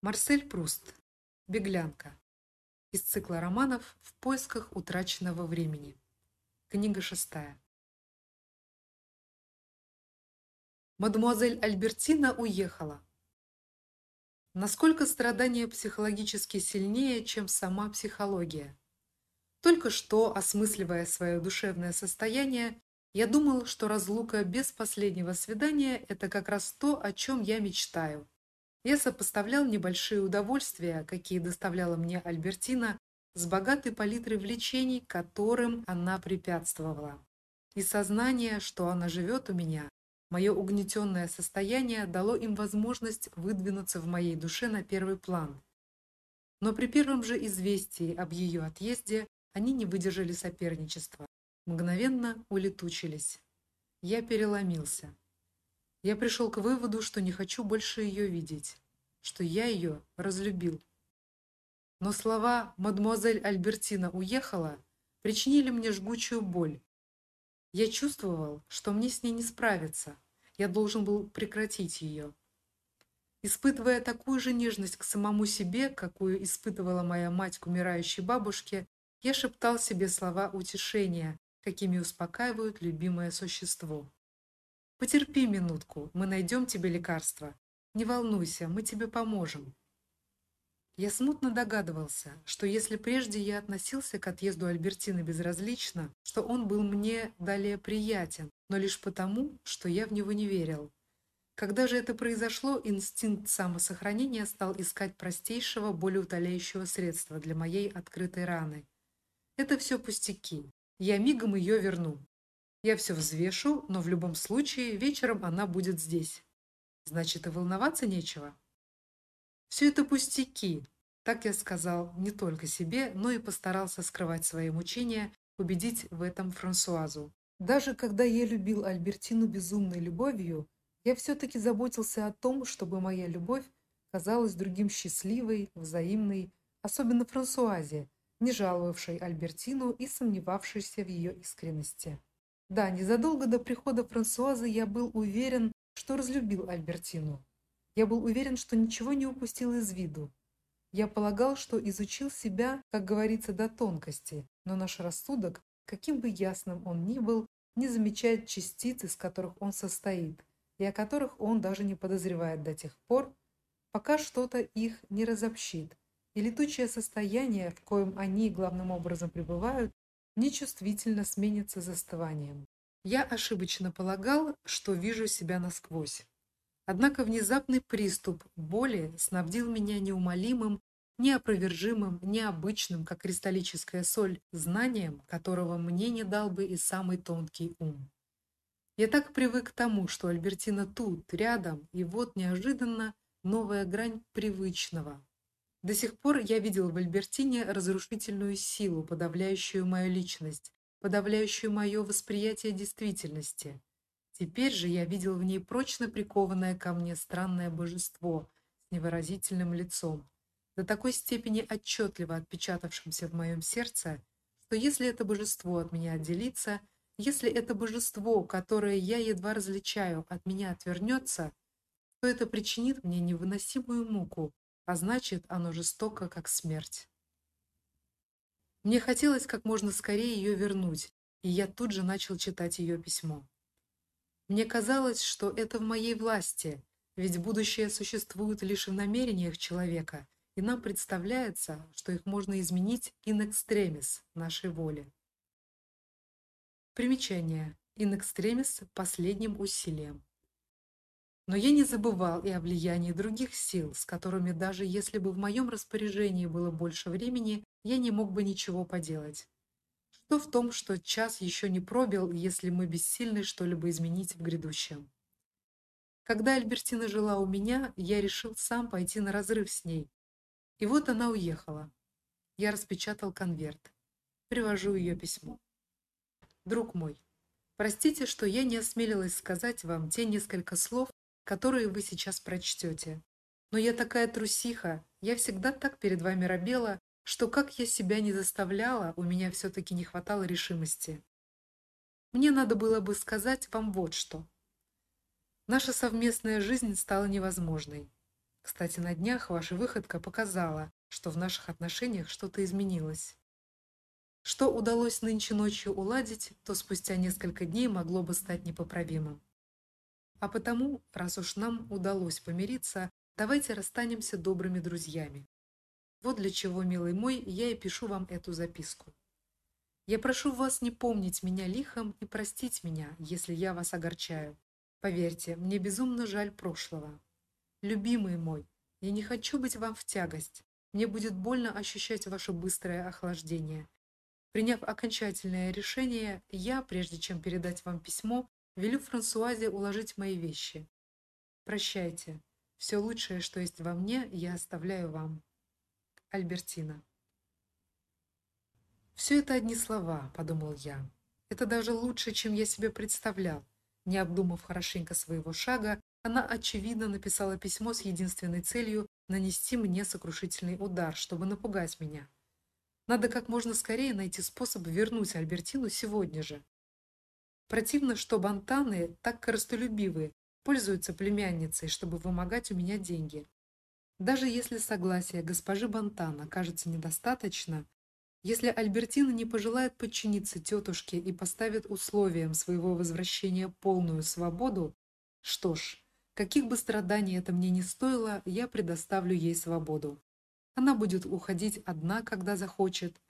Марсель Пруст. Беглянка. Из цикла романов В поисках утраченного времени. Книга шестая. Мадемуазель Альбертина уехала. Насколько страдания психологически сильнее, чем сама психология? Только что, осмысливая свое душевное состояние, я думал, что разлука без последнего свидания это как раз то, о чем я мечтаю я сопоставлял небольшие удовольствия, какие доставляла мне Альбертина, с богатой палитрой влечений, которым она препятствовала. И сознание, что она живет у меня, мое угнетенное состояние дало им возможность выдвинуться в моей душе на первый план. Но при первом же известии об ее отъезде они не выдержали соперничества, мгновенно улетучились. Я переломился. Я пришел к выводу, что не хочу больше ее видеть, что я ее разлюбил. Но слова мадемуазель Альбертина уехала причинили мне жгучую боль. Я чувствовал, что мне с ней не справиться. Я должен был прекратить ее. Испытывая такую же нежность к самому себе, какую испытывала моя мать к умирающей бабушке, я шептал себе слова утешения, какими успокаивают любимое существо. Потерпи минутку, мы найдем тебе лекарство. Не волнуйся, мы тебе поможем. Я смутно догадывался, что если прежде я относился к отъезду Альбертины безразлично, что он был мне далее приятен, но лишь потому, что я в него не верил. Когда же это произошло, инстинкт самосохранения стал искать простейшего, болеутоляющего средства для моей открытой раны. Это все пустяки. Я мигом ее верну. Я все взвешу, но в любом случае вечером она будет здесь. Значит, и волноваться нечего. Все это пустяки, так я сказал не только себе, но и постарался скрывать свои мучения, убедить в этом Франсуазу. Даже когда я любил Альбертину безумной любовью, я все таки заботился о том, чтобы моя любовь казалась другим счастливой, взаимной, особенно Франсуазе, не жаловавшей Альбертину и сомневавшейся в ее искренности. Да, незадолго до прихода Франсуазы я был уверен, что разлюбил Альбертину. Я был уверен, что ничего не упустил из виду. Я полагал, что изучил себя, как говорится, до тонкости, но наш рассудок, каким бы ясным он ни был, не замечает частиц, из которых он состоит, и о которых он даже не подозревает до тех пор, пока что-то их не разобщит. И летучее состояние, в коем они главным образом пребывают, нечувствительно сменится застыванием. Я ошибочно полагал, что вижу себя насквозь. Однако внезапный приступ боли снабдил меня неумолимым, неопровержимым, необычным, как кристаллическая соль, знанием, которого мне не дал бы и самый тонкий ум. Я так привык к тому, что Альбертина тут, рядом, и вот неожиданно новая грань привычного, до сих пор я видел в Альбертине разрушительную силу, подавляющую мою личность, подавляющую мое восприятие действительности. Теперь же я видел в ней прочно прикованное ко мне странное божество с невыразительным лицом, до такой степени отчетливо отпечатавшимся в моем сердце, что если это божество от меня отделится, если это божество, которое я едва различаю, от меня отвернется, то это причинит мне невыносимую муку, а значит, оно жестоко, как смерть. Мне хотелось как можно скорее ее вернуть, и я тут же начал читать ее письмо. Мне казалось, что это в моей власти, ведь будущее существует лишь в намерениях человека, и нам представляется, что их можно изменить in extremis нашей воле. Примечание: in extremis последним усилием. Но я не забывал и о влиянии других сил, с которыми даже если бы в моем распоряжении было больше времени, я не мог бы ничего поделать. Что в том, что час еще не пробил, если мы бессильны что-либо изменить в грядущем. Когда Альбертина жила у меня, я решил сам пойти на разрыв с ней. И вот она уехала. Я распечатал конверт. Привожу ее письмо. Друг мой, простите, что я не осмелилась сказать вам те несколько слов, которые вы сейчас прочтете. Но я такая трусиха, я всегда так перед вами робела, что как я себя не заставляла, у меня все таки не хватало решимости. Мне надо было бы сказать вам вот что. Наша совместная жизнь стала невозможной. Кстати, на днях ваша выходка показала, что в наших отношениях что-то изменилось. Что удалось нынче ночью уладить, то спустя несколько дней могло бы стать непоправимым. А потому, раз уж нам удалось помириться, давайте расстанемся добрыми друзьями. Вот для чего, милый мой, я и пишу вам эту записку. Я прошу вас не помнить меня лихом и простить меня, если я вас огорчаю. Поверьте, мне безумно жаль прошлого. Любимый мой, я не хочу быть вам в тягость. Мне будет больно ощущать ваше быстрое охлаждение. Приняв окончательное решение, я, прежде чем передать вам письмо, велю Франсуазе уложить мои вещи. Прощайте. Все лучшее, что есть во мне, я оставляю вам. Альбертина. Все это одни слова, подумал я. Это даже лучше, чем я себе представлял. Не обдумав хорошенько своего шага, она очевидно написала письмо с единственной целью нанести мне сокрушительный удар, чтобы напугать меня. Надо как можно скорее найти способ вернуть Альбертину сегодня же. Противно, что бантаны, так корыстолюбивые, пользуются племянницей, чтобы вымогать у меня деньги. Даже если согласия госпожи Бантана кажется недостаточно, если Альбертина не пожелает подчиниться тетушке и поставит условием своего возвращения полную свободу, что ж, каких бы страданий это мне ни стоило, я предоставлю ей свободу. Она будет уходить одна, когда захочет.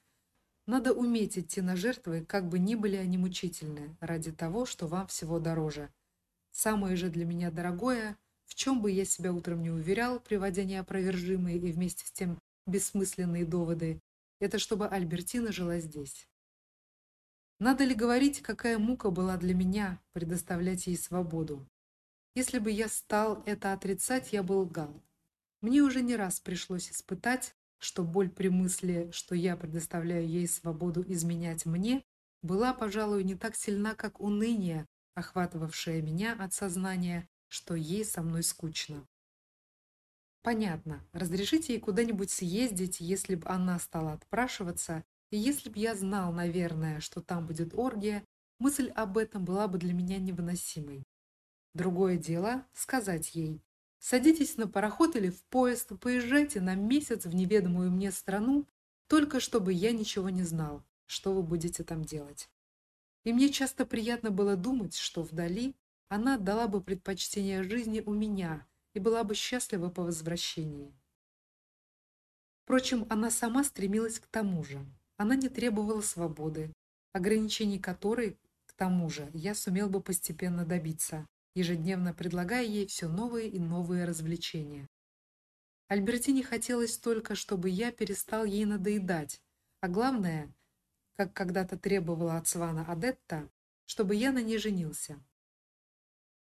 Надо уметь идти на жертвы, как бы ни были они мучительны, ради того, что вам всего дороже. Самое же для меня дорогое, в чем бы я себя утром не уверял, приводя неопровержимые и вместе с тем бессмысленные доводы, это чтобы Альбертина жила здесь. Надо ли говорить, какая мука была для меня предоставлять ей свободу? Если бы я стал это отрицать, я был лгал. Мне уже не раз пришлось испытать, что боль при мысли, что я предоставляю ей свободу изменять мне, была, пожалуй, не так сильна, как уныние, охватывавшее меня от сознания, что ей со мной скучно. Понятно, разрешите ей куда-нибудь съездить, если бы она стала отпрашиваться, и если бы я знал, наверное, что там будет оргия, мысль об этом была бы для меня невыносимой. Другое дело сказать ей: Садитесь на пароход или в поезд, поезжайте на месяц в неведомую мне страну, только чтобы я ничего не знал, что вы будете там делать. И мне часто приятно было думать, что вдали она отдала бы предпочтение жизни у меня и была бы счастлива по возвращении. Впрочем, она сама стремилась к тому же. Она не требовала свободы, ограничений которой, к тому же, я сумел бы постепенно добиться ежедневно предлагая ей все новые и новые развлечения. Альбертине хотелось только, чтобы я перестал ей надоедать, а главное, как когда-то требовала от Свана Адетта, чтобы я на ней женился.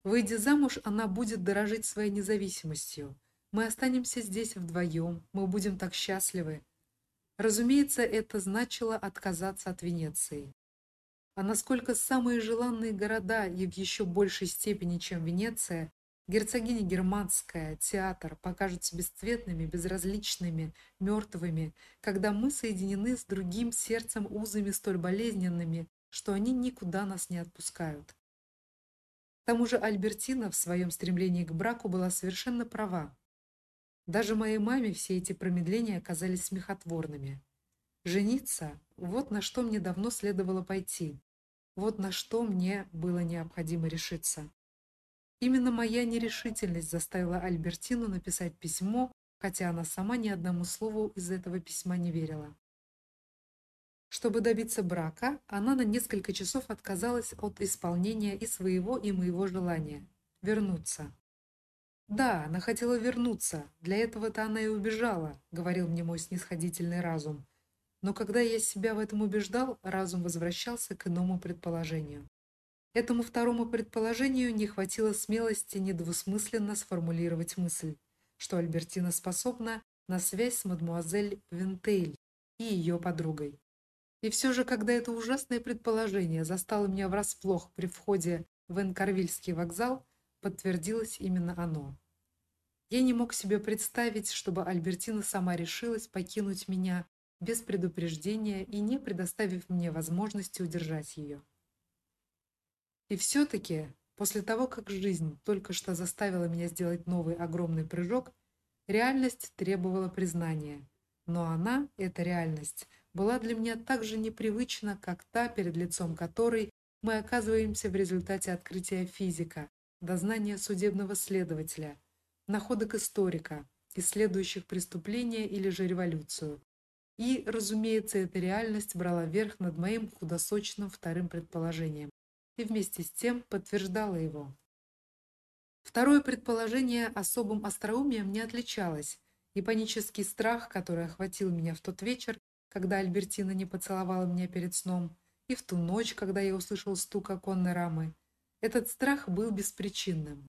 Выйдя замуж, она будет дорожить своей независимостью. Мы останемся здесь вдвоем, мы будем так счастливы. Разумеется, это значило отказаться от Венеции а насколько самые желанные города и в еще большей степени, чем Венеция, герцогиня Германская, театр покажутся бесцветными, безразличными, мертвыми, когда мы соединены с другим сердцем узами столь болезненными, что они никуда нас не отпускают. К тому же Альбертина в своем стремлении к браку была совершенно права. Даже моей маме все эти промедления казались смехотворными. Жениться вот на что мне давно следовало пойти. Вот на что мне было необходимо решиться. Именно моя нерешительность заставила Альбертину написать письмо, хотя она сама ни одному слову из этого письма не верила. Чтобы добиться брака, она на несколько часов отказалась от исполнения и своего, и моего желания вернуться. Да, она хотела вернуться. Для этого-то она и убежала, говорил мне мой снисходительный разум. Но когда я себя в этом убеждал, разум возвращался к иному предположению. Этому второму предположению не хватило смелости недвусмысленно сформулировать мысль, что Альбертина способна на связь с мадмуазель Вентейль и ее подругой. И все же, когда это ужасное предположение застало меня врасплох при входе в Энкарвильский вокзал, подтвердилось именно оно. Я не мог себе представить, чтобы Альбертина сама решилась покинуть меня без предупреждения и не предоставив мне возможности удержать ее. И все таки после того, как жизнь только что заставила меня сделать новый огромный прыжок, Реальность требовала признания, но она, эта реальность, была для меня так же непривычна, как та, перед лицом которой мы оказываемся в результате открытия физика, дознания судебного следователя, находок историка, исследующих преступления или же революцию. И, разумеется, эта реальность брала верх над моим худосочным вторым предположением и вместе с тем подтверждала его. Второе предположение особым остроумием не отличалось, и панический страх, который охватил меня в тот вечер, когда Альбертина не поцеловала меня перед сном, и в ту ночь, когда я услышал стук оконной рамы, этот страх был беспричинным.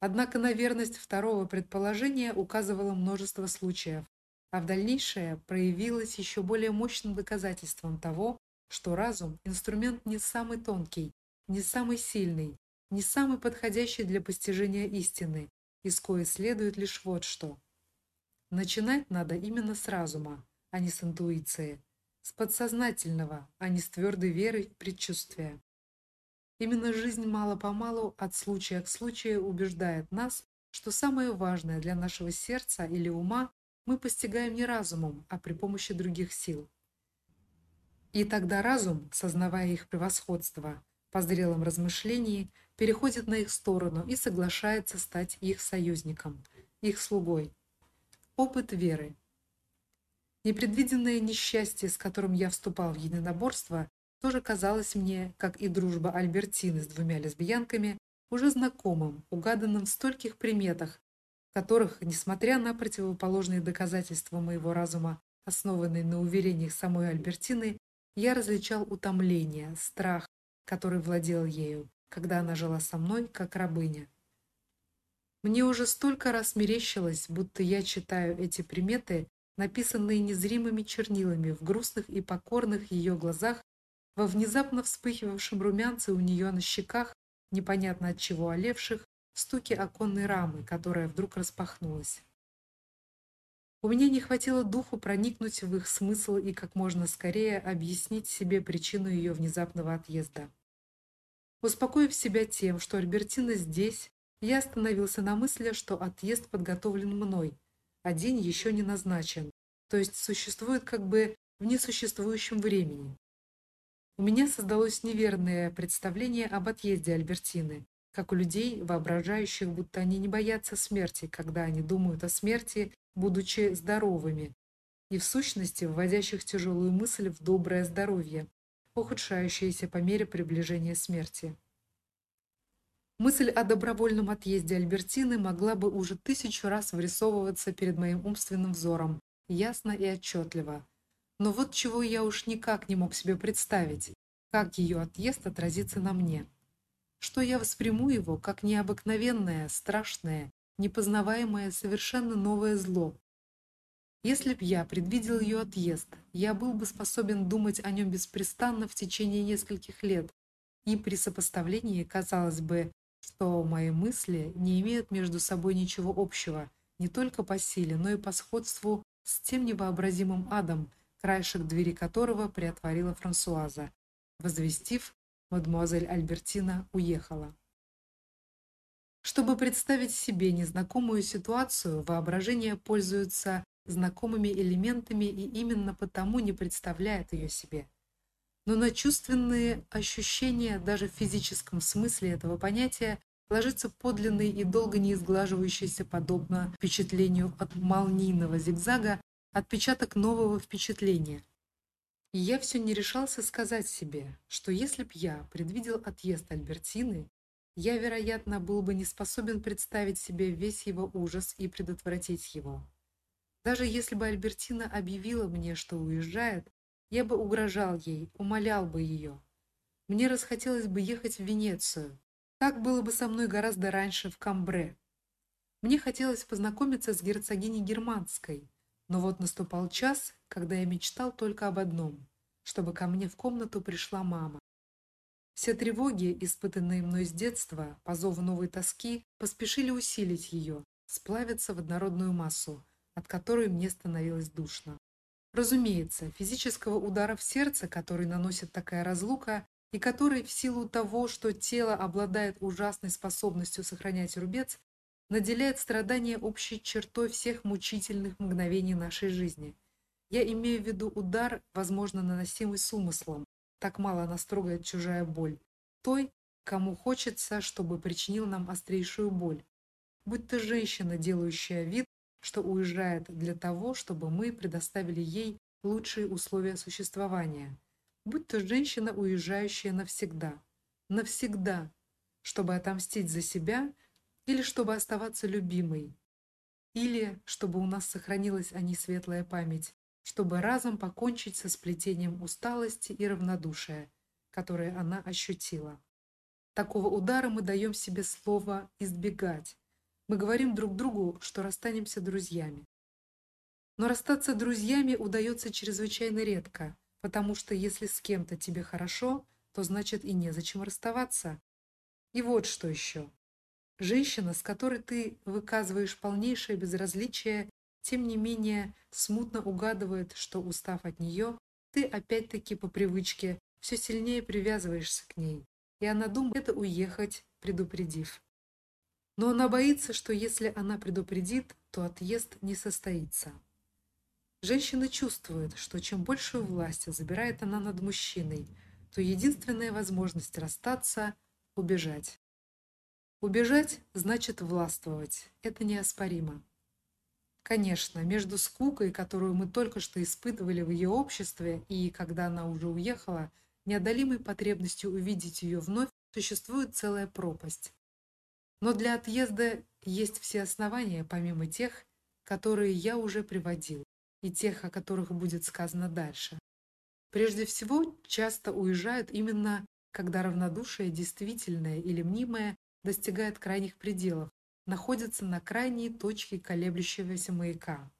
Однако на верность второго предположения указывало множество случаев, а в дальнейшее проявилось еще более мощным доказательством того, что разум инструмент не самый тонкий, не самый сильный, не самый подходящий для постижения истины, из коей следует лишь вот что. Начинать надо именно с разума, а не с интуиции, с подсознательного, а не с твердой веры и предчувствия. Именно жизнь мало-помалу от случая к случаю убеждает нас, что самое важное для нашего сердца или ума мы постигаем не разумом, а при помощи других сил. И тогда разум, сознавая их превосходство, по зрелом размышлении переходит на их сторону и соглашается стать их союзником, их слугой. Опыт веры. Непредвиденное несчастье, с которым я вступал в единоборство, тоже казалось мне, как и дружба Альбертины с двумя лесбиянками, уже знакомым, угаданным в стольких приметах, которых, несмотря на противоположные доказательства моего разума, основанные на уверениях самой Альбертины, я различал утомление, страх, который владел ею, когда она жила со мной как рабыня. Мне уже столько раз мерещилось, будто я читаю эти приметы, написанные незримыми чернилами в грустных и покорных ее глазах, во внезапно вспыхивавшем румянце у нее на щеках, непонятно от чего олевших, стуке оконной рамы, которая вдруг распахнулась. У меня не хватило духу проникнуть в их смысл и как можно скорее объяснить себе причину ее внезапного отъезда. Успокоив себя тем, что Альбертина здесь, я остановился на мысли, что отъезд подготовлен мной, а день еще не назначен, то есть существует как бы в несуществующем времени. У меня создалось неверное представление об отъезде Альбертины, как у людей, воображающих, будто они не боятся смерти, когда они думают о смерти, будучи здоровыми, и в сущности вводящих тяжелую мысль в доброе здоровье, ухудшающееся по мере приближения смерти. Мысль о добровольном отъезде Альбертины могла бы уже тысячу раз вырисовываться перед моим умственным взором, ясно и отчетливо. Но вот чего я уж никак не мог себе представить, как ее отъезд отразится на мне. Что я восприму его как необыкновенное, страшное, непознаваемое, совершенно новое зло, если б я предвидел ее отъезд, я был бы способен думать о нем беспрестанно в течение нескольких лет. И при сопоставлении казалось бы, что мои мысли не имеют между собой ничего общего, не только по силе, но и по сходству с тем невообразимым адом, краешек двери которого приотворила Франсуаза, возвестив, мадемуазель Альбертина уехала. Чтобы представить себе незнакомую ситуацию, воображение пользуется знакомыми элементами и именно потому не представляет ее себе. Но на чувственные ощущения даже в физическом смысле этого понятия ложится подлинный и долго не изглаживающийся подобно впечатлению от молнийного зигзага отпечаток нового впечатления. Я все не решался сказать себе, что если б я предвидел отъезд Альбертины, я, вероятно, был бы не способен представить себе весь его ужас и предотвратить его. Даже если бы Альбертина объявила мне, что уезжает, я бы угрожал ей, умолял бы ее. Мне расхотелось бы ехать в Венецию. Так было бы со мной гораздо раньше в Камбре. Мне хотелось познакомиться с герцогиней Германской, но вот наступал час, когда я мечтал только об одном чтобы ко мне в комнату пришла мама. Все тревоги, испытанные мной с детства, по зову новой тоски, поспешили усилить ее, сплавиться в однородную массу, от которой мне становилось душно. Разумеется, физического удара в сердце, который наносит такая разлука, и который в силу того, что тело обладает ужасной способностью сохранять рубец, наделяет страдание общей чертой всех мучительных мгновений нашей жизни. Я имею в виду удар, возможно, наносимый с умыслом. Так мало нас трогает чужая боль. Той, кому хочется, чтобы причинил нам острейшую боль. Будь то женщина, делающая вид, что уезжает для того, чтобы мы предоставили ей лучшие условия существования. Будь то женщина, уезжающая навсегда. Навсегда, чтобы отомстить за себя или чтобы оставаться любимой, или чтобы у нас сохранилась о ней светлая память, чтобы разом покончить со сплетением усталости и равнодушия, которое она ощутила. Такого удара мы даем себе слово избегать. Мы говорим друг другу, что расстанемся друзьями. Но расстаться друзьями удается чрезвычайно редко, потому что если с кем-то тебе хорошо, то значит и незачем расставаться. И вот что еще. Женщина, с которой ты выказываешь полнейшее безразличие, тем не менее смутно угадывает, что устав от нее, ты опять-таки по привычке все сильнее привязываешься к ней, и она думает это уехать, предупредив. Но она боится, что если она предупредит, то отъезд не состоится. Женщина чувствует, что чем большую власть забирает она над мужчиной, то единственная возможность расстаться убежать. Убежать значит властвовать. Это неоспоримо. Конечно, между скукой, которую мы только что испытывали в ее обществе, и когда она уже уехала, неодолимой потребностью увидеть ее вновь, существует целая пропасть. Но для отъезда есть все основания, помимо тех, которые я уже приводил и тех, о которых будет сказано дальше. Прежде всего, часто уезжают именно когда равнодушие действительное или мнимое достигает крайних пределов, находится на крайней точке колеблющегося маяка.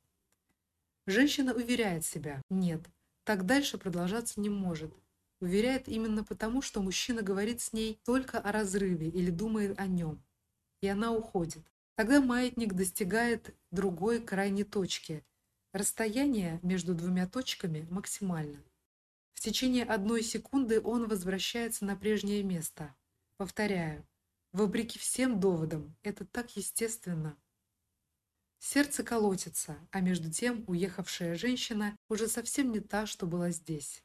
Женщина уверяет себя: "Нет, так дальше продолжаться не может". Уверяет именно потому, что мужчина говорит с ней только о разрыве или думает о нем. И она уходит. Тогда маятник достигает другой крайней точки, Расстояние между двумя точками максимально. В течение одной секунды он возвращается на прежнее место. Повторяю, вопреки всем доводам, это так естественно. Сердце колотится, а между тем уехавшая женщина уже совсем не та, что была здесь.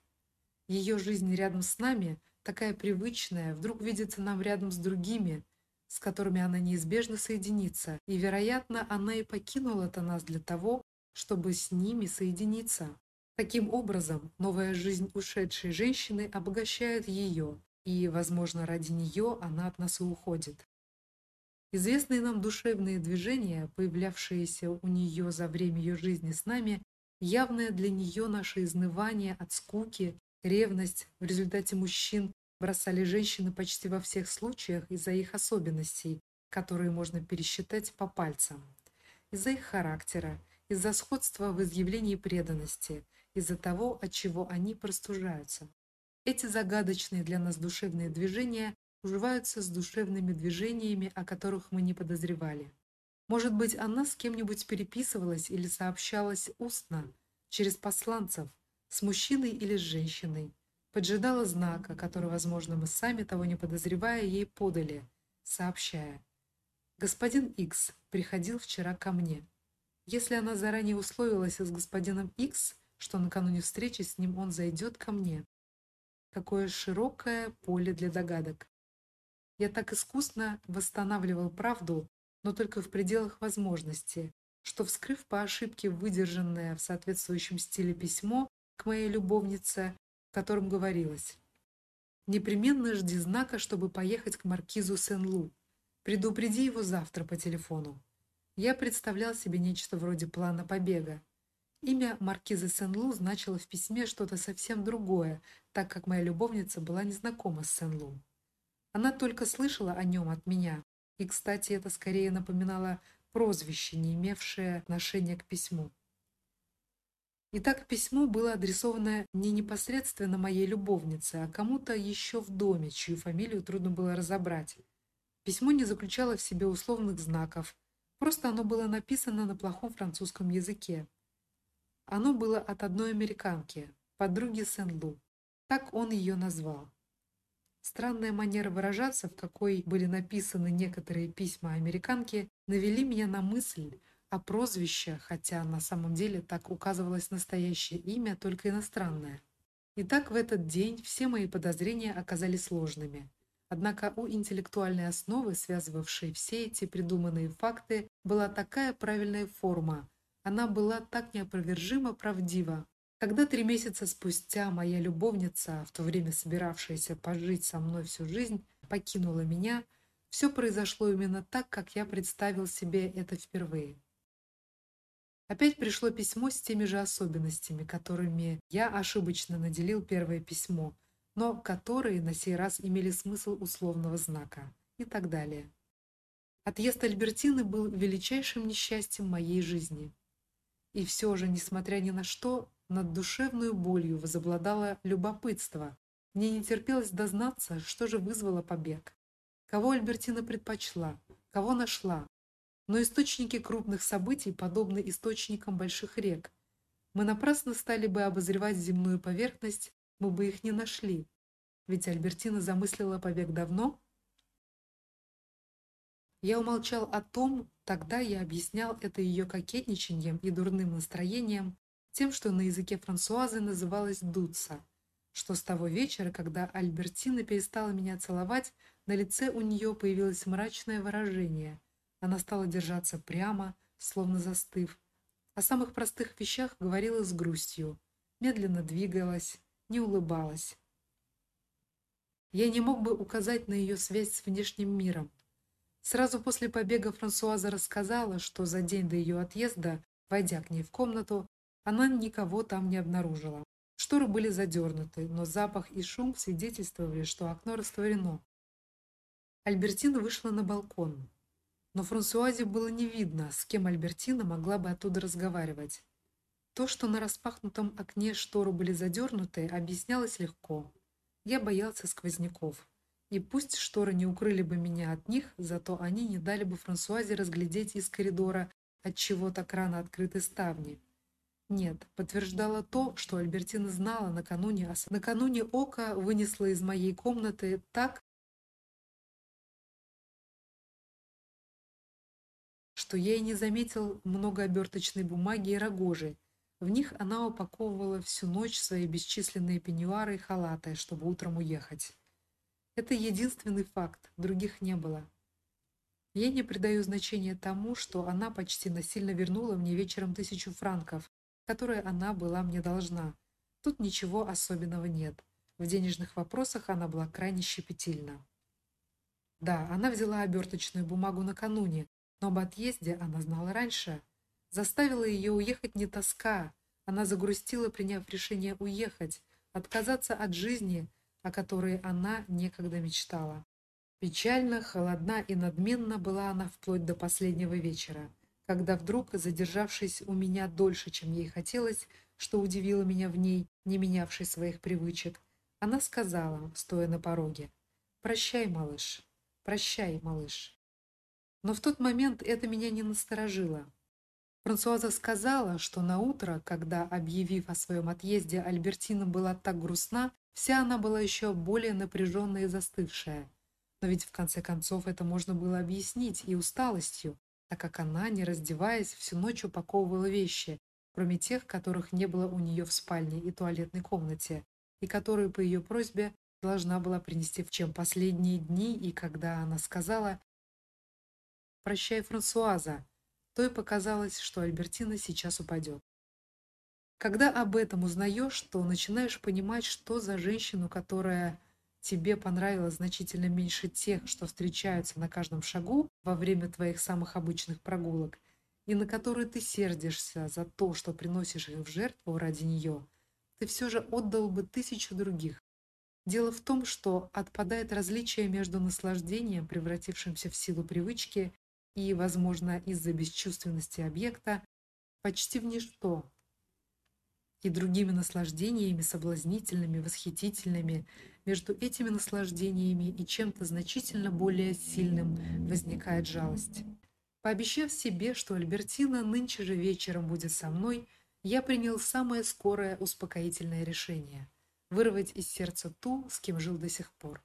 Ее жизнь рядом с нами, такая привычная, вдруг видится нам рядом с другими, с которыми она неизбежно соединится, и, вероятно, она и покинула-то нас для того, чтобы с ними соединиться. Таким образом, новая жизнь ушедшей женщины обогащает ее, и, возможно, ради нее она от нас и уходит. Известные нам душевные движения, появлявшиеся у нее за время ее жизни с нами, явное для нее наше изнывание от скуки, ревность в результате мужчин бросали женщины почти во всех случаях из-за их особенностей, которые можно пересчитать по пальцам, из-за их характера, из-за сходства в изъявлении преданности, из-за того, от чего они простужаются. Эти загадочные для нас душевные движения уживаются с душевными движениями, о которых мы не подозревали. Может быть, она с кем-нибудь переписывалась или сообщалась устно, через посланцев, с мужчиной или с женщиной, поджидала знака, который, возможно, мы сами того не подозревая, ей подали, сообщая: "Господин X приходил вчера ко мне. Если она заранее условилась с господином X, что накануне встречи с ним он зайдет ко мне. Какое широкое поле для догадок. Я так искусно восстанавливал правду, но только в пределах возможности, что вскрыв по ошибке выдержанное в соответствующем стиле письмо к моей любовнице, в котором говорилось: "Непременно жди знака, чтобы поехать к маркизу Сен-Лу. Предупреди его завтра по телефону". Я представлял себе нечто вроде плана побега. Имя маркиза Сен-Лу значило в письме что-то совсем другое, так как моя любовница была незнакома с Сен-Лу. Она только слышала о нем от меня. И, кстати, это скорее напоминало прозвище, не имевшее отношения к письму. Итак, письмо было адресовано не непосредственно моей любовнице, а кому-то еще в доме, чью фамилию трудно было разобрать. Письмо не заключало в себе условных знаков, Просто оно было написано на плохом французском языке. Оно было от одной американки, подруги Сен-Лу. Так он ее назвал. Странная манера выражаться, в какой были написаны некоторые письма американки, навели меня на мысль о прозвище, хотя на самом деле так указывалось настоящее имя, только иностранное. Итак, в этот день все мои подозрения оказались ложными. Однако у интеллектуальной основы, связывавшей все эти придуманные факты, была такая правильная форма. Она была так неопровержимо правдива. Когда три месяца спустя моя любовница, в то время собиравшаяся пожить со мной всю жизнь, покинула меня, все произошло именно так, как я представил себе это впервые. Опять пришло письмо с теми же особенностями, которыми я ошибочно наделил первое письмо, но которые на сей раз имели смысл условного знака и так далее. Отъезд Альбертины был величайшим несчастьем моей жизни. И все же, несмотря ни на что, над душевной болью возобладало любопытство. Мне не терпелось дознаться, что же вызвало побег. Кого Альбертина предпочла, кого нашла. Но источники крупных событий подобны источникам больших рек. Мы напрасно стали бы обозревать земную поверхность, мы бы их не нашли. Ведь Альбертина замыслила побег давно. Я умолчал о том, тогда я объяснял это ее кокетничанием и дурным настроением, тем, что на языке Франсуазы называлось дуться, что с того вечера, когда Альбертина перестала меня целовать, на лице у нее появилось мрачное выражение. Она стала держаться прямо, словно застыв. О самых простых вещах говорила с грустью, медленно двигалась, не улыбалась. Я не мог бы указать на ее связь с внешним миром. Сразу после побега Франсуаза рассказала, что за день до ее отъезда, войдя к ней в комнату, она никого там не обнаружила. Шторы были задернуты, но запах и шум свидетельствовали, что окно растворено. Альбертина вышла на балкон. Но Франсуазе было не видно, с кем Альбертина могла бы оттуда разговаривать. То, что на распахнутом окне шторы были задернуты, объяснялось легко. Я боялся сквозняков. И пусть шторы не укрыли бы меня от них, зато они не дали бы Франсуазе разглядеть из коридора, от чего так рано открыты ставни. Нет, подтверждало то, что Альбертина знала накануне, а накануне Ока вынесла из моей комнаты так, что я и не заметил много оберточной бумаги и рогожи. В них она упаковывала всю ночь свои бесчисленные пеньюары и халаты, чтобы утром уехать. Это единственный факт, других не было. Я не придаю значения тому, что она почти насильно вернула мне вечером тысячу франков, которые она была мне должна. Тут ничего особенного нет. В денежных вопросах она была крайне щепетильна. Да, она взяла оберточную бумагу накануне, но об отъезде она знала раньше. Заставила ее уехать не тоска. Она загрустила, приняв решение уехать, отказаться от жизни, о которой она некогда мечтала. Печально, холодна и надменна была она вплоть до последнего вечера когда вдруг, задержавшись у меня дольше, чем ей хотелось, что удивило меня в ней, не менявшей своих привычек, она сказала, стоя на пороге: "Прощай, малыш. Прощай, малыш". Но в тот момент это меня не насторожило. Франсуаза сказала, что на утро, когда, объявив о своем отъезде, Альбертина была так грустна, вся она была еще более напряженная и застывшая. Но ведь в конце концов это можно было объяснить и усталостью, так как она, не раздеваясь, всю ночь упаковывала вещи, кроме тех, которых не было у нее в спальне и туалетной комнате, и которые по ее просьбе должна была принести в чем последние дни, и когда она сказала «Прощай, Франсуаза», то и показалось, что Альбертина сейчас упадет. Когда об этом узнаешь, то начинаешь понимать, что за женщину, которая тебе понравилось значительно меньше тех, что встречаются на каждом шагу во время твоих самых обычных прогулок, и на которые ты сердишься за то, что приносишь их в жертву ради нее, ты все же отдал бы тысячу других. Дело в том, что отпадает различие между наслаждением, превратившимся в силу привычки, и, возможно, из-за бесчувственности объекта, почти в ничто, и другими наслаждениями соблазнительными, восхитительными, между этими наслаждениями и чем-то значительно более сильным возникает жалость. Пообещав себе, что Альбертина нынче же вечером будет со мной, я принял самое скорое успокоительное решение вырвать из сердца ту, с кем жил до сих пор.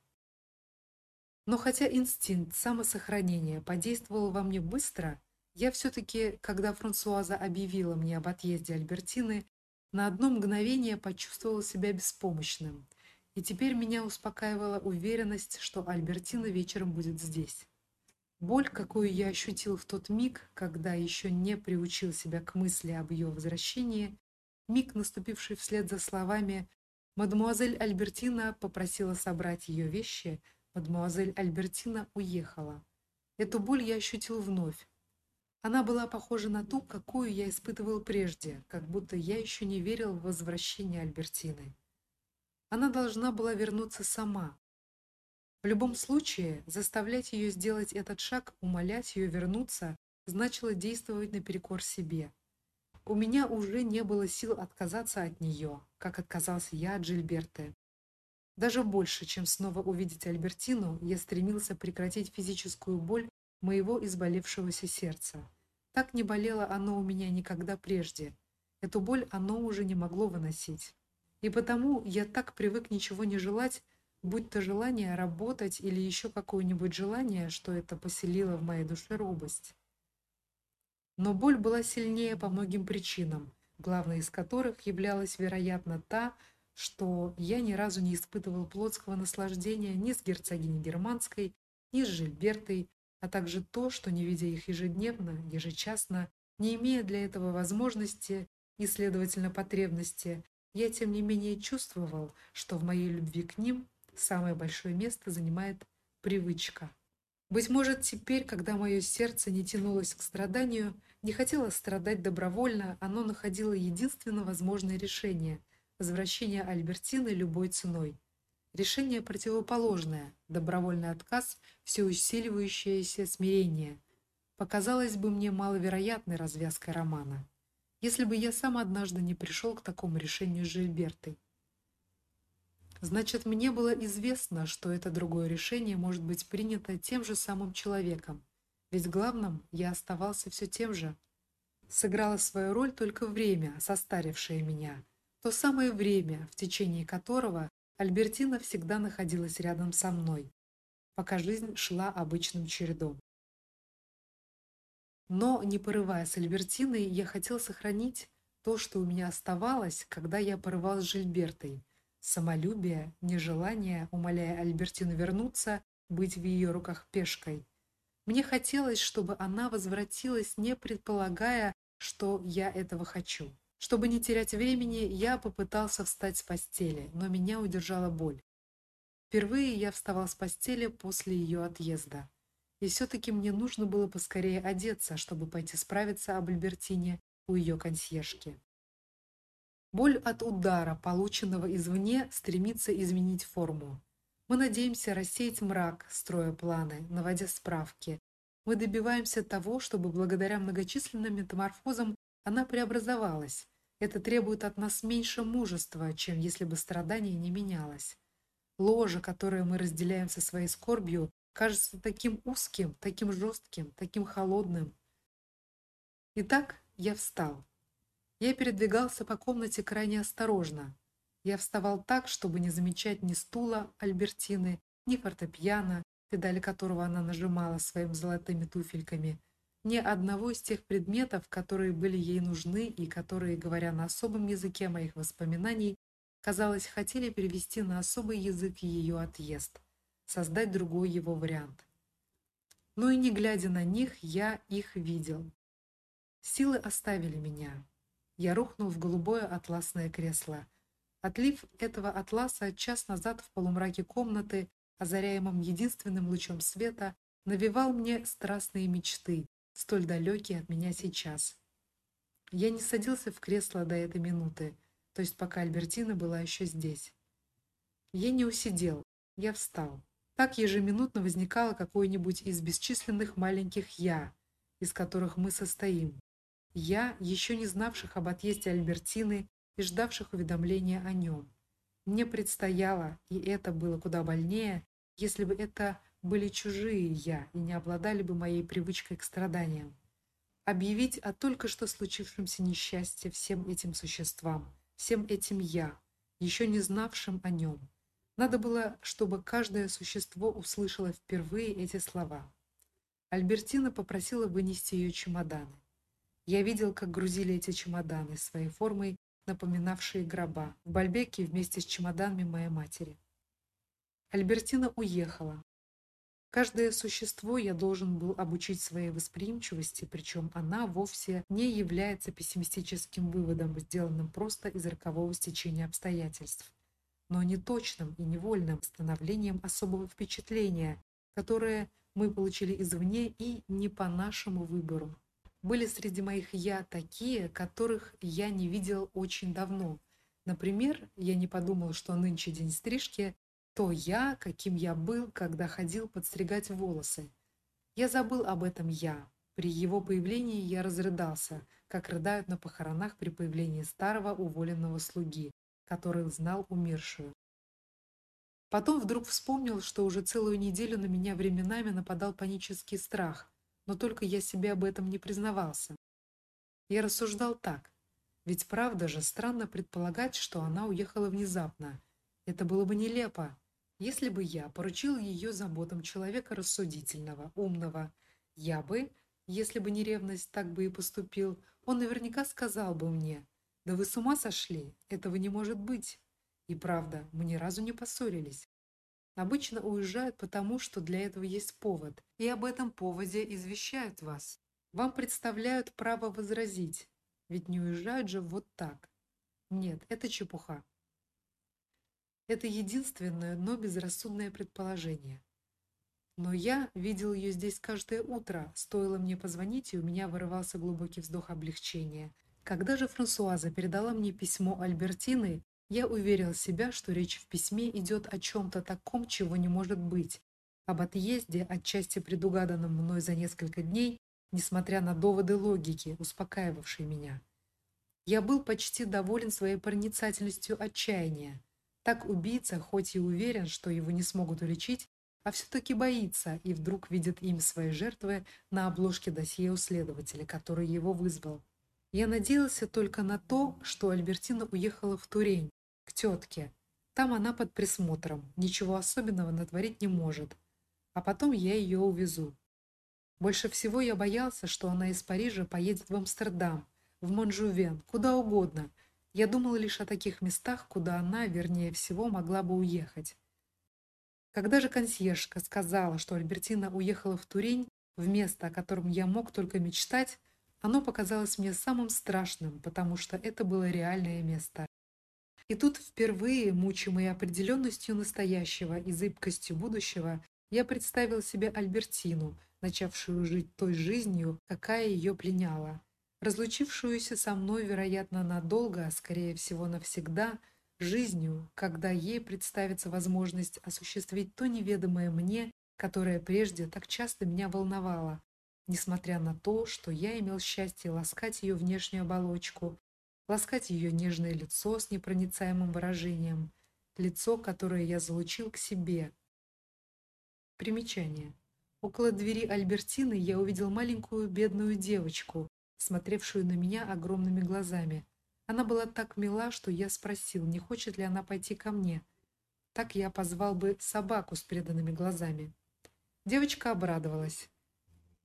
Но хотя инстинкт самосохранения подействовал во мне быстро, я все таки когда Франсуаза объявила мне об отъезде Альбертины, на одно мгновение почувствовал себя беспомощным. И теперь меня успокаивала уверенность, что Альбертина вечером будет здесь. Боль, какую я ощутил в тот миг, когда еще не приучил себя к мысли об ее возвращении, миг, наступивший вслед за словами «Мадемуазель Альбертина попросила собрать ее вещи», мадемуазель Альбертина уехала. Эту боль я ощутил вновь. Она была похожа на ту, какую я испытывал прежде, как будто я еще не верил в возвращение Альбертины. Она должна была вернуться сама. В любом случае, заставлять ее сделать этот шаг, умолять ее вернуться, значило действовать наперекор себе. У меня уже не было сил отказаться от нее, как отказался я от Жильберты. Даже больше, чем снова увидеть Альбертину, я стремился прекратить физическую боль моего изболевшегося сердца. Так не болело оно у меня никогда прежде. Эту боль оно уже не могло выносить. И потому я так привык ничего не желать, будь то желание работать или еще какое-нибудь желание, что это поселило в моей душе робость. Но боль была сильнее по многим причинам, главной из которых являлась, вероятно, та, что я ни разу не испытывал плотского наслаждения ни с герцогиней Германской, ни с Жильбертой, а также то, что не видя их ежедневно, ежечасно, не имея для этого возможности и, следовательно, потребности, я тем не менее чувствовал, что в моей любви к ним самое большое место занимает привычка. Быть может, теперь, когда мое сердце не тянулось к страданию, не хотело страдать добровольно, оно находило единственно возможное решение возвращение Альбертины любой ценой. Решение противоположное, добровольный отказ, все усиливающееся смирение, показалось бы мне маловероятной развязкой романа, если бы я сам однажды не пришел к такому решению с Жильбертой. Значит, мне было известно, что это другое решение может быть принято тем же самым человеком, ведь главным я оставался все тем же. Сыграло свою роль только время, состарившее меня, то самое время, в течение которого Альбертина всегда находилась рядом со мной, пока жизнь шла обычным чередом. Но, не порывая с Альбертиной, я хотел сохранить то, что у меня оставалось, когда я порывал с Жильбертой. Самолюбие, нежелание, умоляя Альбертину вернуться, быть в ее руках пешкой. Мне хотелось, чтобы она возвратилась, не предполагая, что я этого хочу. Чтобы не терять времени, я попытался встать с постели, но меня удержала боль. Впервые я вставал с постели после ее отъезда. И все таки мне нужно было поскорее одеться, чтобы пойти справиться об Альбертине у ее консьержки. Боль от удара, полученного извне, стремится изменить форму. Мы надеемся рассеять мрак, строя планы, наводя справки. Мы добиваемся того, чтобы благодаря многочисленным метаморфозам она преобразовалась. Это требует от нас меньше мужества, чем если бы страдание не менялось. Ложе, которое мы разделяем со своей скорбью, кажется таким узким, таким жестким, таким холодным. Итак, я встал. Я передвигался по комнате крайне осторожно. Я вставал так, чтобы не замечать ни стула Альбертины, ни фортепиано, педали которого она нажимала своими золотыми туфельками, ни одного из тех предметов, которые были ей нужны и которые, говоря на особом языке моих воспоминаний, казалось, хотели перевести на особый язык ее отъезд, создать другой его вариант. Но и не глядя на них, я их видел. Силы оставили меня. Я рухнул в голубое атласное кресло. Отлив этого атласа час назад в полумраке комнаты, озаряемом единственным лучом света, навевал мне страстные мечты, столь далекий от меня сейчас. Я не садился в кресло до этой минуты, то есть пока Альбертина была еще здесь. Я не усидел, я встал. Так ежеминутно возникало какое-нибудь из бесчисленных маленьких я, из которых мы состоим. Я, еще не знавших об отъезде Альбертины и ждавших уведомления о нем. Мне предстояло, и это было куда больнее, если бы это были чужие я и не обладали бы моей привычкой к страданиям. Объявить о только что случившемся несчастье всем этим существам, всем этим я, еще не знавшим о нем. Надо было, чтобы каждое существо услышало впервые эти слова. Альбертина попросила вынести ее чемоданы. Я видел, как грузили эти чемоданы, своей формой напоминавшие гроба, в Бальбеке вместе с чемоданами моей матери. Альбертина уехала. Каждое существо я должен был обучить своей восприимчивости, причем она вовсе не является пессимистическим выводом, сделанным просто из рокового стечения обстоятельств, но не точным и невольным становлением особого впечатления, которое мы получили извне и не по нашему выбору. Были среди моих я такие, которых я не видел очень давно. Например, я не подумал, что нынче день стрижки, то я, каким я был, когда ходил подстригать волосы. Я забыл об этом я. При его появлении я разрыдался, как рыдают на похоронах при появлении старого уволенного слуги, который знал умершую. Потом вдруг вспомнил, что уже целую неделю на меня временами нападал панический страх, но только я себе об этом не признавался. Я рассуждал так: ведь правда же странно предполагать, что она уехала внезапно. Это было бы нелепо, если бы я поручил ее заботам человека рассудительного, умного. Я бы, если бы не ревность, так бы и поступил. Он наверняка сказал бы мне: "Да вы с ума сошли? Этого не может быть". И правда, мы ни разу не поссорились. Обычно уезжают потому, что для этого есть повод, и об этом поводе извещают вас. Вам представляют право возразить, ведь не уезжают же вот так. Нет, это чепуха. Это единственное, но безрассудное предположение. Но я видел ее здесь каждое утро. Стоило мне позвонить, и у меня вырывался глубокий вздох облегчения. Когда же Франсуаза передала мне письмо Альбертины, я уверил себя, что речь в письме идет о чем то таком, чего не может быть, об отъезде, отчасти предугаданном мной за несколько дней, несмотря на доводы логики, успокаивавшие меня. Я был почти доволен своей проницательностью отчаяния. Так убийца, хоть и уверен, что его не смогут уличить, а все таки боится и вдруг видит имя своей жертвы на обложке досье у следователя, который его вызвал. Я надеялся только на то, что Альбертина уехала в Турень к тетке. Там она под присмотром, ничего особенного натворить не может. А потом я ее увезу. Больше всего я боялся, что она из Парижа поедет в Амстердам, в Монжувен, куда угодно, я думал лишь о таких местах, куда она, вернее всего, могла бы уехать. Когда же консьержка сказала, что Альбертина уехала в Турень, в место, о котором я мог только мечтать, оно показалось мне самым страшным, потому что это было реальное место. И тут впервые, мучимый определенностью настоящего и зыбкостью будущего, я представил себе Альбертину, начавшую жить той жизнью, какая ее пленяла разлучившуюся со мной, вероятно, надолго, а скорее всего навсегда, жизнью, когда ей представится возможность осуществить то неведомое мне, которое прежде так часто меня волновало, несмотря на то, что я имел счастье ласкать ее внешнюю оболочку, ласкать ее нежное лицо с непроницаемым выражением, лицо, которое я залучил к себе. Примечание. Около двери Альбертины я увидел маленькую бедную девочку, смотревшую на меня огромными глазами. Она была так мила, что я спросил, не хочет ли она пойти ко мне. Так я позвал бы собаку с преданными глазами. Девочка обрадовалась.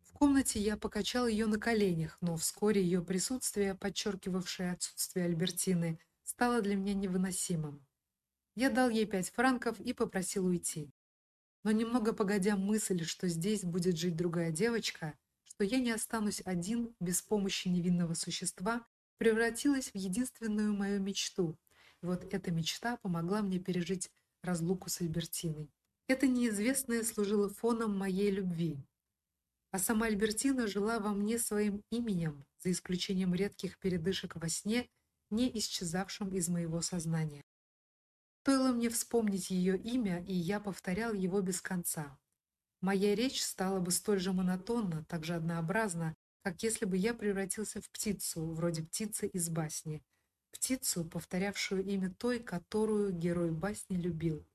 В комнате я покачал ее на коленях, но вскоре ее присутствие, подчеркивавшее отсутствие Альбертины, стало для меня невыносимым. Я дал ей пять франков и попросил уйти. Но немного погодя мысль, что здесь будет жить другая девочка, что я не останусь один без помощи невинного существа, превратилась в единственную мою мечту. И вот эта мечта помогла мне пережить разлуку с Альбертиной. Это неизвестное служило фоном моей любви. А сама Альбертина жила во мне своим именем, за исключением редких передышек во сне, не исчезавшим из моего сознания. Стоило мне вспомнить ее имя, и я повторял его без конца. Моя речь стала бы столь же монотонна, так же однообразна, как если бы я превратился в птицу, вроде птицы из басни, птицу, повторявшую имя той, которую герой басни любил.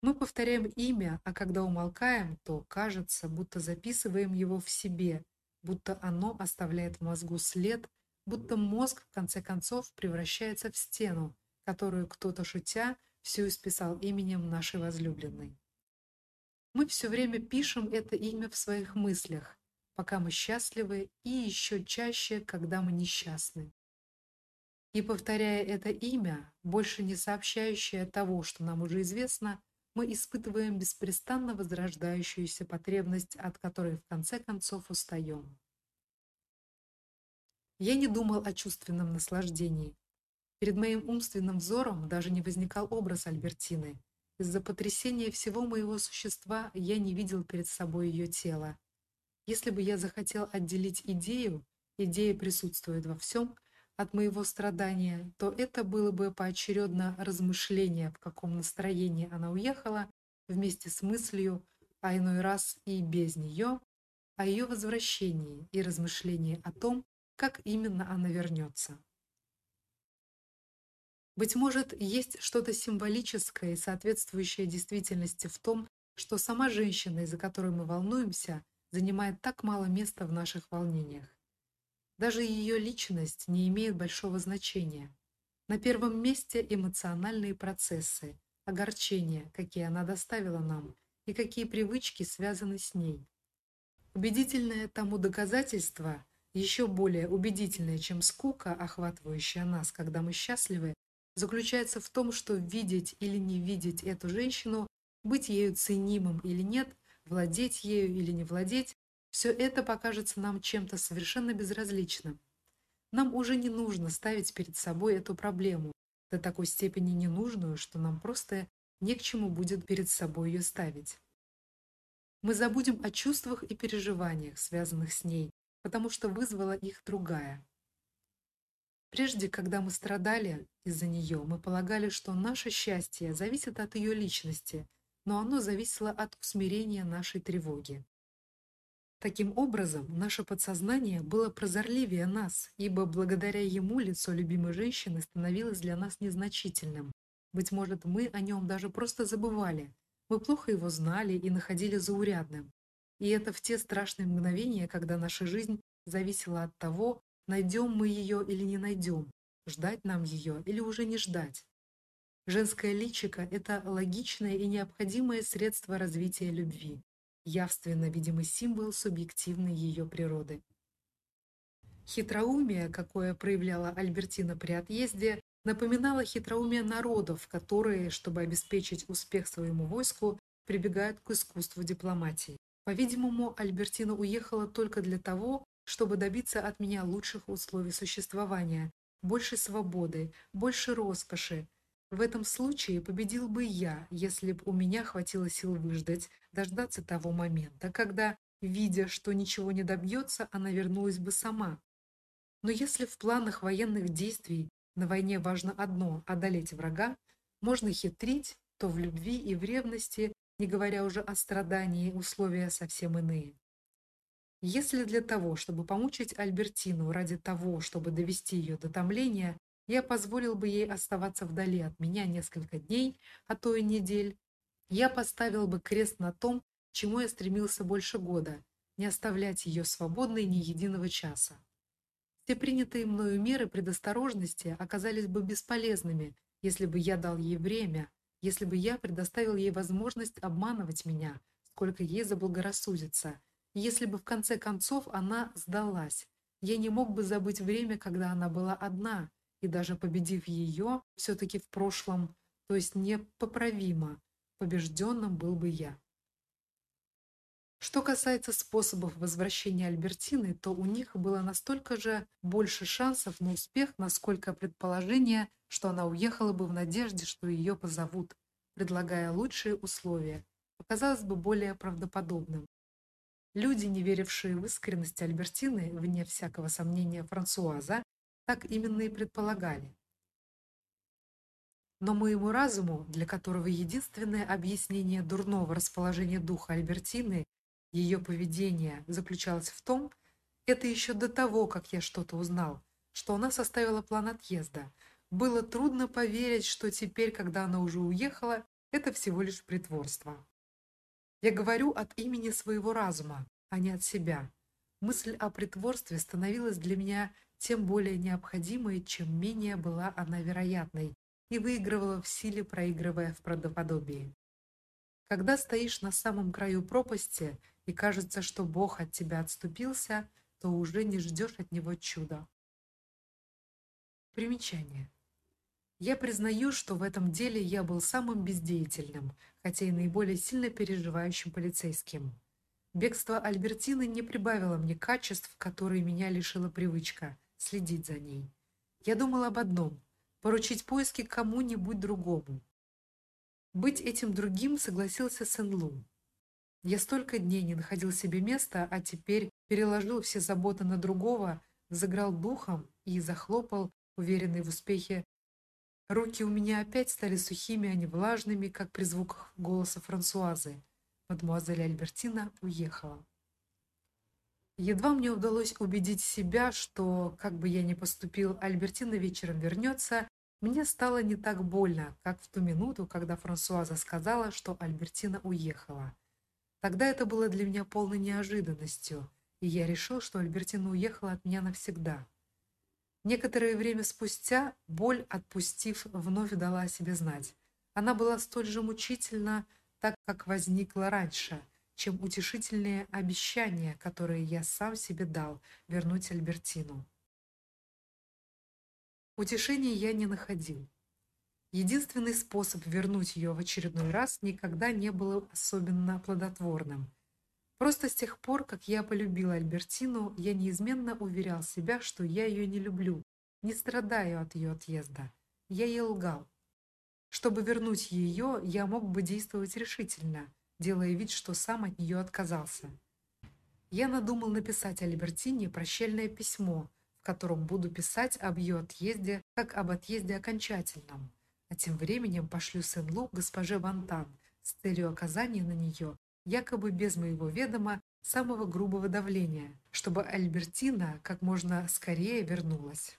Мы повторяем имя, а когда умолкаем, то кажется, будто записываем его в себе, будто оно оставляет в мозгу след, будто мозг в конце концов превращается в стену, которую кто-то шутя все исписал именем нашей возлюбленной. Мы все время пишем это имя в своих мыслях, пока мы счастливы, и еще чаще, когда мы несчастны. И повторяя это имя, больше не сообщающее того, что нам уже известно, мы испытываем беспрестанно возрождающуюся потребность, от которой в конце концов устаем. Я не думал о чувственном наслаждении. Перед моим умственным взором даже не возникал образ Альбертины. Из-за потрясения всего моего существа я не видел перед собой ее тело. Если бы я захотел отделить идею, идея присутствует во всем, от моего страдания, то это было бы поочередно размышление, в каком настроении она уехала, вместе с мыслью, а иной раз и без нее, о ее возвращении и размышление о том, как именно она вернется. Быть может, есть что-то символическое и соответствующее действительности в том, что сама женщина, из-за которой мы волнуемся, занимает так мало места в наших волнениях. Даже ее личность не имеет большого значения. На первом месте эмоциональные процессы, огорчения, какие она доставила нам, и какие привычки связаны с ней. Убедительное тому доказательство, еще более убедительное, чем скука, охватывающая нас, когда мы счастливы, заключается в том, что видеть или не видеть эту женщину, быть ею ценимым или нет, владеть ею или не владеть, все это покажется нам чем-то совершенно безразличным. Нам уже не нужно ставить перед собой эту проблему, до такой степени ненужную, что нам просто не к чему будет перед собой ее ставить. Мы забудем о чувствах и переживаниях, связанных с ней, потому что вызвала их другая. Прежде, когда мы страдали из-за нее, мы полагали, что наше счастье зависит от ее личности, но оно зависело от усмирения нашей тревоги. Таким образом, наше подсознание было прозорливее нас, ибо благодаря ему лицо любимой женщины становилось для нас незначительным. Быть может, мы о нем даже просто забывали. Мы плохо его знали и находили заурядным. И это в те страшные мгновения, когда наша жизнь зависела от того, найдем мы ее или не найдем, ждать нам ее или уже не ждать. Женское личико это логичное и необходимое средство развития любви явственно видимый символ субъективной ее природы. Хитроумие, какое проявляла Альбертина при отъезде, напоминало хитроумие народов, которые, чтобы обеспечить успех своему войску, прибегают к искусству дипломатии. По-видимому, Альбертина уехала только для того, чтобы добиться от меня лучших условий существования, больше свободы, больше роскоши, в этом случае победил бы я, если бы у меня хватило сил выждать, дождаться того момента, когда, видя, что ничего не добьется, она вернулась бы сама. Но если в планах военных действий на войне важно одно одолеть врага, можно хитрить, то в любви и в ревности, не говоря уже о страдании, условия совсем иные. Если для того, чтобы помучить Альбертину ради того, чтобы довести ее до томления, я позволил бы ей оставаться вдали от меня несколько дней, а то и недель. Я поставил бы крест на том, чему я стремился больше года не оставлять ее свободной ни единого часа. Все принятые мною меры предосторожности оказались бы бесполезными, если бы я дал ей время, если бы я предоставил ей возможность обманывать меня, сколько ей заблагорассудится, если бы в конце концов она сдалась. Я не мог бы забыть время, когда она была одна, и даже победив ее все таки в прошлом, то есть непоправимо, побежденным был бы я. Что касается способов возвращения Альбертины, то у них было настолько же больше шансов на успех, насколько предположение, что она уехала бы в надежде, что ее позовут, предлагая лучшие условия, показалось бы более правдоподобным. Люди, не верившие в искренность Альбертины, вне всякого сомнения Франсуаза, так именно и предполагали. Но моему разуму, для которого единственное объяснение дурного расположения духа Альбертины, ее поведения заключалось в том, это еще до того, как я что-то узнал, что она составила план отъезда. Было трудно поверить, что теперь, когда она уже уехала, это всего лишь притворство. Я говорю от имени своего разума, а не от себя. Мысль о притворстве становилась для меня тем более необходимой, чем менее была она вероятной, и выигрывала в силе, проигрывая в правдоподобии. Когда стоишь на самом краю пропасти и кажется, что Бог от тебя отступился, то уже не ждешь от него чуда. Примечание. Я признаю, что в этом деле я был самым бездеятельным, хотя и наиболее сильно переживающим полицейским. Бегство Альбертины не прибавило мне качеств, которые меня лишила привычка следить за ней. Я думал об одном поручить поиски кому-нибудь другому. Быть этим другим согласился Сен-Лу. Я столько дней не находил себе места, а теперь переложил все заботы на другого, заграл духом и захлопал, уверенный в успехе. Руки у меня опять стали сухими, а не влажными, как при звуках голоса Франсуазы. Мадемуазель Альбертина уехала. Едва мне удалось убедить себя, что как бы я ни поступил, Альбертина вечером вернется, мне стало не так больно, как в ту минуту, когда Франсуаза сказала, что Альбертина уехала. Тогда это было для меня полной неожиданностью, и я решил, что Альбертина уехала от меня навсегда. Некоторое время спустя боль, отпустив, вновь дала о себе знать. Она была столь же мучительна, так как возникла раньше, чем утешительные обещания, которые я сам себе дал вернуть Альбертину. Утешения я не находил. Единственный способ вернуть ее в очередной раз никогда не был особенно плодотворным. Просто с тех пор, как я полюбил Альбертину, я неизменно уверял себя, что я ее не люблю, не страдаю от ее отъезда. Я ей лгал. Чтобы вернуть ее, я мог бы действовать решительно, делая вид, что сам от нее отказался. Я надумал написать Альбертине прощальное письмо, в котором буду писать об ее отъезде, как об отъезде окончательном, а тем временем пошлю Сен-Лу госпоже Вантан с целью оказания на нее, якобы без моего ведома, самого грубого давления, чтобы Альбертина как можно скорее вернулась.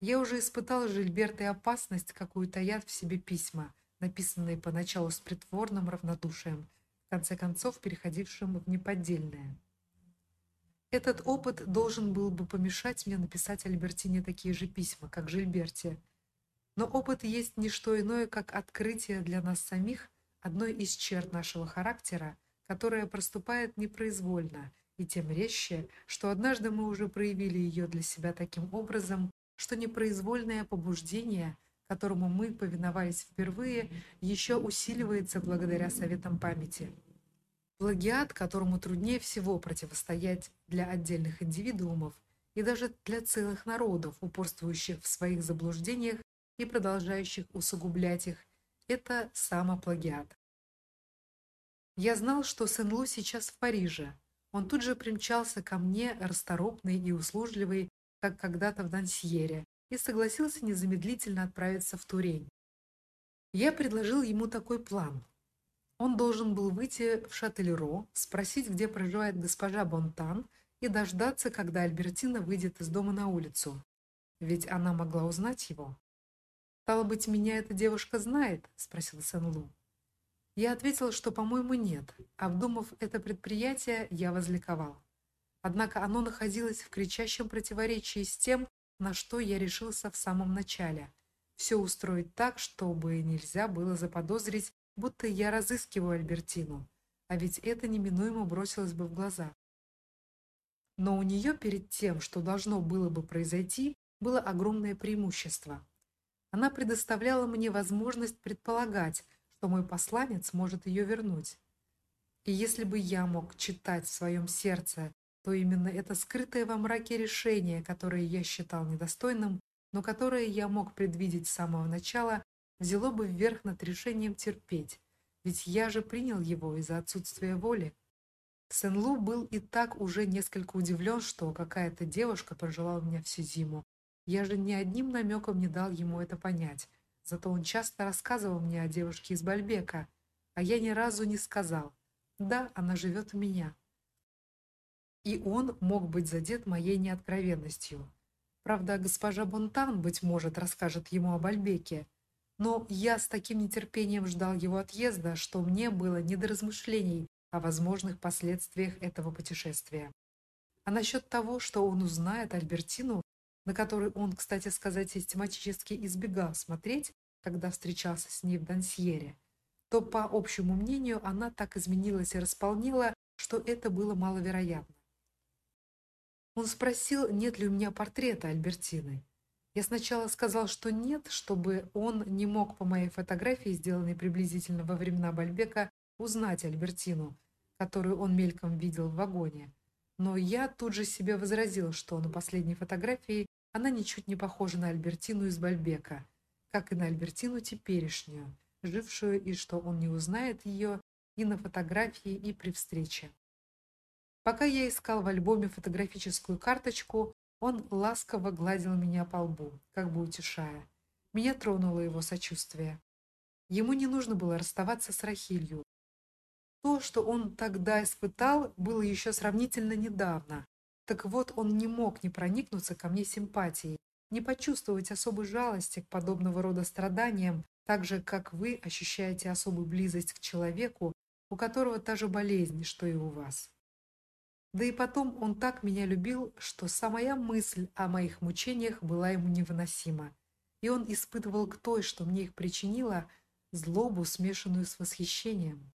Я уже испытал Жильберт и опасность, какую таят в себе письма, написанные поначалу с притворным равнодушием, в конце концов переходившим в неподдельное. Этот опыт должен был бы помешать мне написать Альбертине такие же письма, как Жильберте. Но опыт есть не что иное, как открытие для нас самих одной из черт нашего характера, которая проступает непроизвольно, и тем резче, что однажды мы уже проявили ее для себя таким образом, что непроизвольное побуждение – которому мы повиновались впервые, еще усиливается благодаря советам памяти. Плагиат, которому труднее всего противостоять для отдельных индивидуумов и даже для целых народов, упорствующих в своих заблуждениях и продолжающих усугублять их, это самоплагиат. Я знал, что Сен-Лу сейчас в Париже. Он тут же примчался ко мне, расторопный и услужливый, как когда-то в Дансьере, и согласился незамедлительно отправиться в Турень. Я предложил ему такой план. Он должен был выйти в Шателеро, спросить, где проживает госпожа Бонтан, и дождаться, когда Альбертина выйдет из дома на улицу. Ведь она могла узнать его. «Стало быть, меня эта девушка знает?» – спросил Сен-Лу. Я ответил, что, по-моему, нет. Обдумав это предприятие, я возликовал. Однако оно находилось в кричащем противоречии с тем, на что я решился в самом начале. Все устроить так, чтобы нельзя было заподозрить, будто я разыскиваю Альбертину, а ведь это неминуемо бросилось бы в глаза. Но у нее перед тем, что должно было бы произойти, было огромное преимущество. Она предоставляла мне возможность предполагать, что мой посланец может ее вернуть. И если бы я мог читать в своем сердце то именно это скрытое во мраке решение, которое я считал недостойным, но которое я мог предвидеть с самого начала, взяло бы вверх над решением терпеть, ведь я же принял его из-за отсутствия воли. Сен-Лу был и так уже несколько удивлен, что какая-то девушка прожила у меня всю зиму. Я же ни одним намеком не дал ему это понять. Зато он часто рассказывал мне о девушке из Бальбека, а я ни разу не сказал: "Да, она живет у меня" и он мог быть задет моей неоткровенностью. Правда, госпожа Бонтан, быть может, расскажет ему об Альбеке, но я с таким нетерпением ждал его отъезда, что мне было не до размышлений о возможных последствиях этого путешествия. А насчет того, что он узнает Альбертину, на которую он, кстати сказать, систематически избегал смотреть, когда встречался с ней в Дансьере, то, по общему мнению, она так изменилась и располнела, что это было маловероятно. Он спросил, нет ли у меня портрета Альбертины. Я сначала сказал, что нет, чтобы он не мог по моей фотографии, сделанной приблизительно во времена Бальбека, узнать Альбертину, которую он мельком видел в вагоне. Но я тут же себе возразил, что на последней фотографии она ничуть не похожа на Альбертину из Бальбека, как и на Альбертину теперешнюю, жившую, и что он не узнает ее и на фотографии, и при встрече. Пока я искал в альбоме фотографическую карточку, он ласково гладил меня по лбу, как бы утешая. Меня тронуло его сочувствие. Ему не нужно было расставаться с Рахилью. То, что он тогда испытал, было еще сравнительно недавно. Так вот, он не мог не проникнуться ко мне симпатией, не почувствовать особой жалости к подобного рода страданиям, так же, как вы ощущаете особую близость к человеку, у которого та же болезнь, что и у вас. Да и потом он так меня любил, что самая мысль о моих мучениях была ему невыносима. И он испытывал к той, что мне их причинила, злобу, смешанную с восхищением.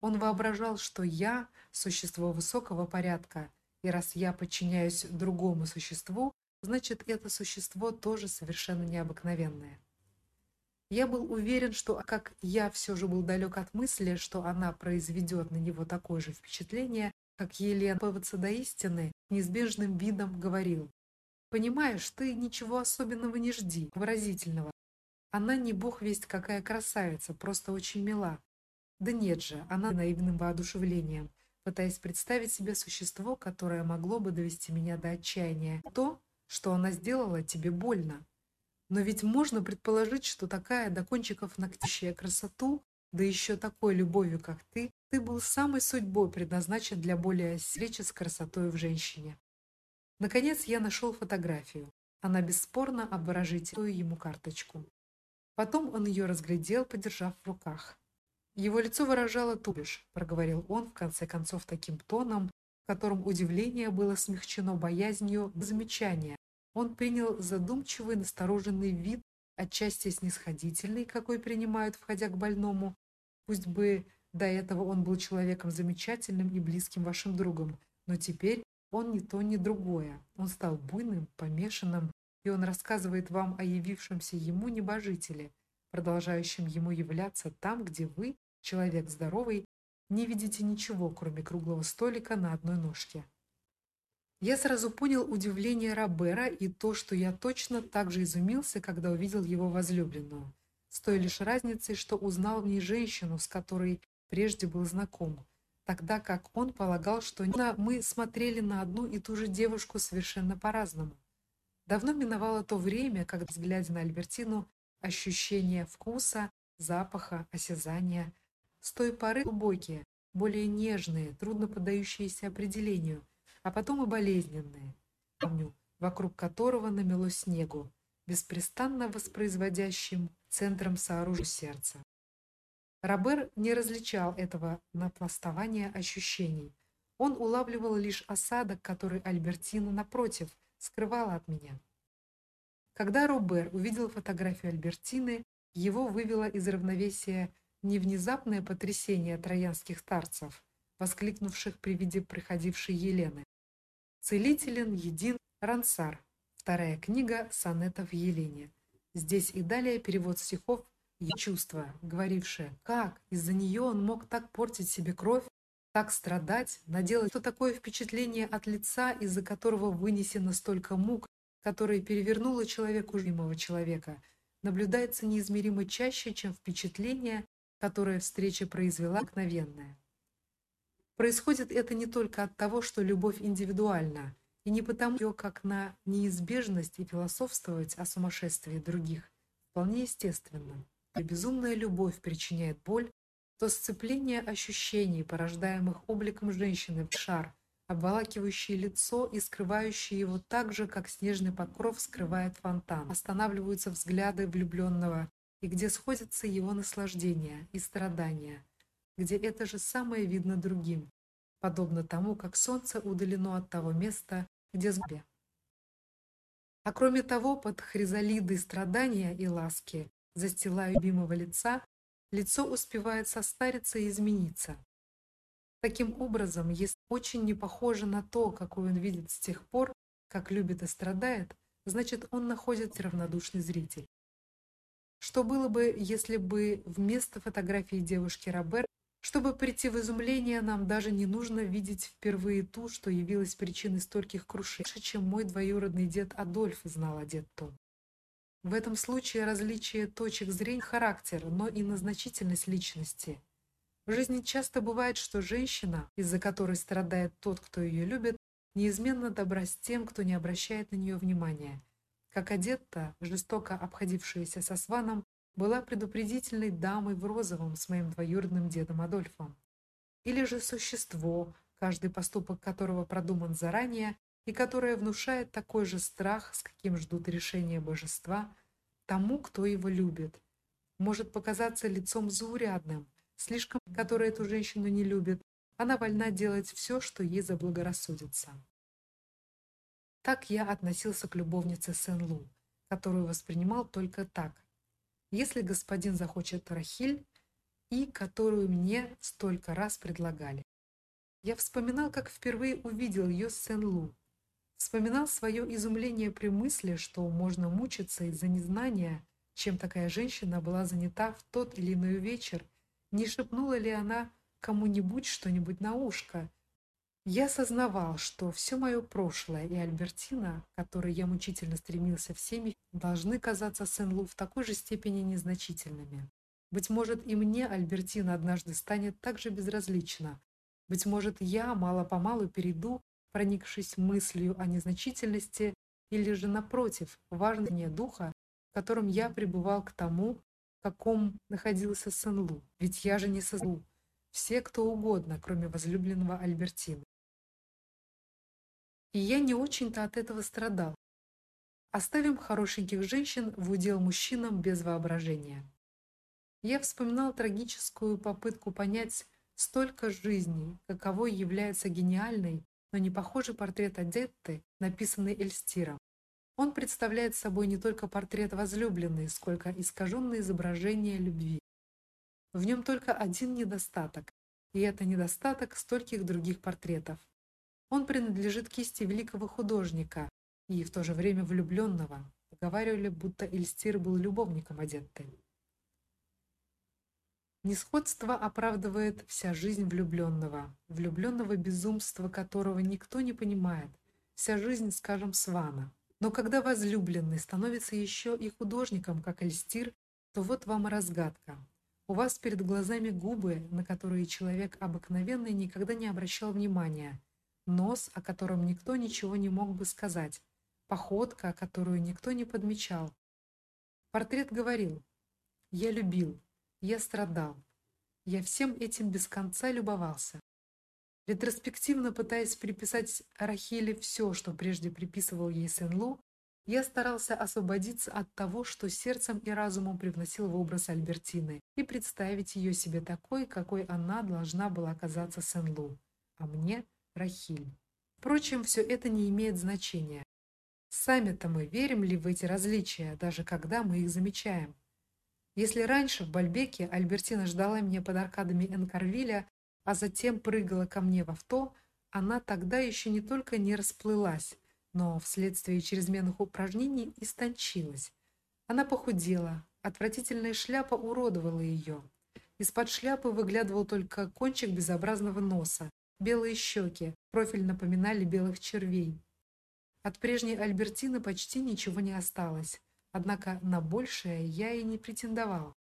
Он воображал, что я существо высокого порядка, и раз я подчиняюсь другому существу, значит, это существо тоже совершенно необыкновенное. Я был уверен, что как я все же был далек от мысли, что она произведет на него такое же впечатление, как Елена поводца до истины, неизбежным видом говорил: "Понимаешь, ты ничего особенного не жди, выразительного. Она не бог весть какая красавица, просто очень мила. Да нет же, она наивным воодушевлением, пытаясь представить себе существо, которое могло бы довести меня до отчаяния. То, что она сделала, тебе больно. Но ведь можно предположить, что такая до кончиков ногтищая красоту, да еще такой любовью, как ты, ты был самой судьбой предназначен для более встречи с красотой в женщине. Наконец я нашел фотографию. Она бесспорно обворожительную ему карточку. Потом он ее разглядел, подержав в руках. Его лицо выражало тубиш, проговорил он в конце концов таким тоном, в котором удивление было смягчено боязнью замечания. Он принял задумчивый, настороженный вид, отчасти снисходительный, какой принимают, входя к больному. Пусть бы до этого он был человеком замечательным и близким вашим другом, но теперь он ни то, ни другое. Он стал буйным, помешанным, и он рассказывает вам о явившемся ему небожителе, продолжающем ему являться там, где вы, человек здоровый, не видите ничего, кроме круглого столика на одной ножке. Я сразу понял удивление Робера и то, что я точно так же изумился, когда увидел его возлюбленную, с той лишь разницей, что узнал в ней женщину, с которой прежде был знаком, тогда как он полагал, что мы смотрели на одну и ту же девушку совершенно по-разному. Давно миновало то время, когда, глядя на Альбертину, ощущения вкуса, запаха, осязания с той поры глубокие, более нежные, трудно поддающиеся определению, а потом и болезненные. Помню, вокруг которого намело снегу, беспрестанно воспроизводящим центром сооружения сердца. Робер не различал этого напластования ощущений. Он улавливал лишь осадок, который Альбертина напротив скрывала от меня. Когда Робер увидел фотографию Альбертины, его вывело из равновесия не внезапное потрясение троянских старцев, воскликнувших при виде приходившей Елены. Целителен един Рансар. Вторая книга сонетов Елене. Здесь и далее перевод стихов и чувство, говорившее, как из-за нее он мог так портить себе кровь, так страдать, наделать что такое впечатление от лица, из-за которого вынесено столько мук, которое перевернуло человеку любимого человека, наблюдается неизмеримо чаще, чем впечатление, которое встреча произвела мгновенное. Происходит это не только от того, что любовь индивидуальна, и не потому, ее как на неизбежность и философствовать о сумасшествии других, вполне естественно и безумная любовь причиняет боль, то сцепление ощущений, порождаемых обликом женщины в шар, обволакивающий лицо и скрывающий его так же, как снежный покров скрывает фонтан, останавливаются взгляды влюбленного, и где сходятся его наслаждения и страдания, где это же самое видно другим, подобно тому, как солнце удалено от того места, где сбе. А кроме того, под хризалидой страдания и ласки застилая любимого лица, лицо успевает состариться и измениться. Таким образом, если очень не похоже на то, какой он видит с тех пор, как любит и страдает, значит, он находится равнодушный зритель. Что было бы, если бы вместо фотографии девушки Робер, чтобы прийти в изумление, нам даже не нужно видеть впервые ту, что явилась причиной стольких крушений, чем мой двоюродный дед Адольф знал о дед Том. В этом случае различие точек зрения характер, но и назначительность личности. В жизни часто бывает, что женщина, из-за которой страдает тот, кто ее любит, неизменно добра с тем, кто не обращает на нее внимания. Как Одетта, жестоко обходившаяся со Сваном, была предупредительной дамой в розовом с моим двоюродным дедом Адольфом. Или же существо, каждый поступок которого продуман заранее и которое внушает такой же страх, с каким ждут решения божества, тому, кто его любит. Может показаться лицом заурядным, слишком который эту женщину не любит, она вольна делать все, что ей заблагорассудится. Так я относился к любовнице Сен-Лу, которую воспринимал только так. Если господин захочет Рахиль, и которую мне столько раз предлагали. Я вспоминал, как впервые увидел ее с Сен-Лу. Вспоминал свое изумление при мысли, что можно мучиться из-за незнания, чем такая женщина была занята в тот или иной вечер, не шепнула ли она кому-нибудь что-нибудь на ушко, я сознавал, что все мое прошлое и Альбертина, которой я мучительно стремился всеми, должны казаться Сен-Лу в такой же степени незначительными. Быть может, и мне Альбертина однажды станет так же безразлична. Быть может, я мало-помалу перейду, проникшись мыслью о незначительности, или же напротив, важнее духа, в котором я пребывал к тому, в каком находился Сен-Лу. Ведь я же не Сен-Лу. Все кто угодно, кроме возлюбленного Альбертины. И я не очень-то от этого страдал. Оставим хорошеньких женщин в удел мужчинам без воображения. Я вспоминал трагическую попытку понять столько жизней, каковой является гениальный, но не похожий портрет Адетты, написанный Эльстиром. Он представляет собой не только портрет возлюбленной, сколько искаженное изображение любви. В нем только один недостаток, и это недостаток стольких других портретов. Он принадлежит кисти великого художника и в то же время влюбленного. Поговаривали, будто Эльстир был любовником Адетты. Несходство оправдывает вся жизнь влюбленного, влюбленного безумства которого никто не понимает, вся жизнь, скажем, Свана. Но когда возлюбленный становится еще и художником, как Эльстир, то вот вам и разгадка. У вас перед глазами губы, на которые человек обыкновенный никогда не обращал внимания, нос, о котором никто ничего не мог бы сказать, походка, которую никто не подмечал. Портрет говорил: "Я любил, я страдал, я всем этим без конца любовался". Ретроспективно пытаясь приписать Рахиле все, что прежде приписывал ей Сен-Лу, я старался освободиться от того, что сердцем и разумом привносил в образ Альбертины, и представить ее себе такой, какой она должна была оказаться Сен-Лу. А мне Рахиль. Впрочем, все это не имеет значения. Сами-то мы верим ли в эти различия, даже когда мы их замечаем? Если раньше в Бальбеке Альбертина ждала меня под аркадами Энкарвиля, а затем прыгала ко мне в авто, она тогда еще не только не расплылась, но вследствие чрезмерных упражнений истончилась. Она похудела, отвратительная шляпа уродовала ее. Из-под шляпы выглядывал только кончик безобразного носа, Белые щеки, профиль напоминали белых червей. От прежней Альбертины почти ничего не осталось, однако на большее я и не претендовал.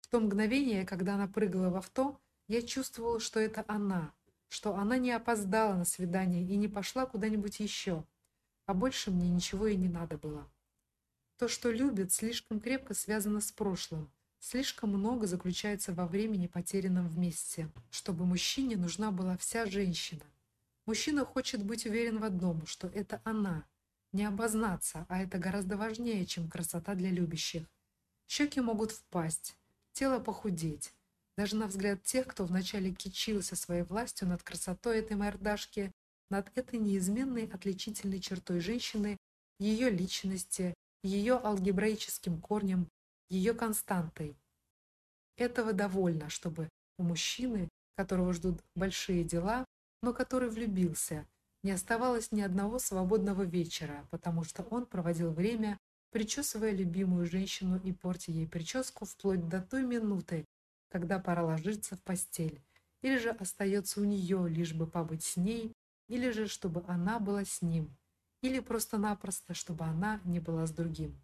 В то мгновение, когда она прыгала в авто, я чувствовал, что это она, что она не опоздала на свидание и не пошла куда-нибудь еще, а больше мне ничего и не надо было. То, что любит, слишком крепко связано с прошлым, Слишком много заключается во времени, потерянном вместе, чтобы мужчине нужна была вся женщина. Мужчина хочет быть уверен в одном, что это она, не обознаться, а это гораздо важнее, чем красота для любящих. Щеки могут впасть, тело похудеть. Даже на взгляд тех, кто вначале кичился своей властью над красотой этой мордашки, над этой неизменной отличительной чертой женщины, ее личности, ее алгебраическим корнем, ее константой. Этого довольно, чтобы у мужчины, которого ждут большие дела, но который влюбился, не оставалось ни одного свободного вечера, потому что он проводил время, причесывая любимую женщину и портя ей прическу вплоть до той минуты, когда пора ложиться в постель, или же остается у нее, лишь бы побыть с ней, или же чтобы она была с ним, или просто-напросто, чтобы она не была с другим.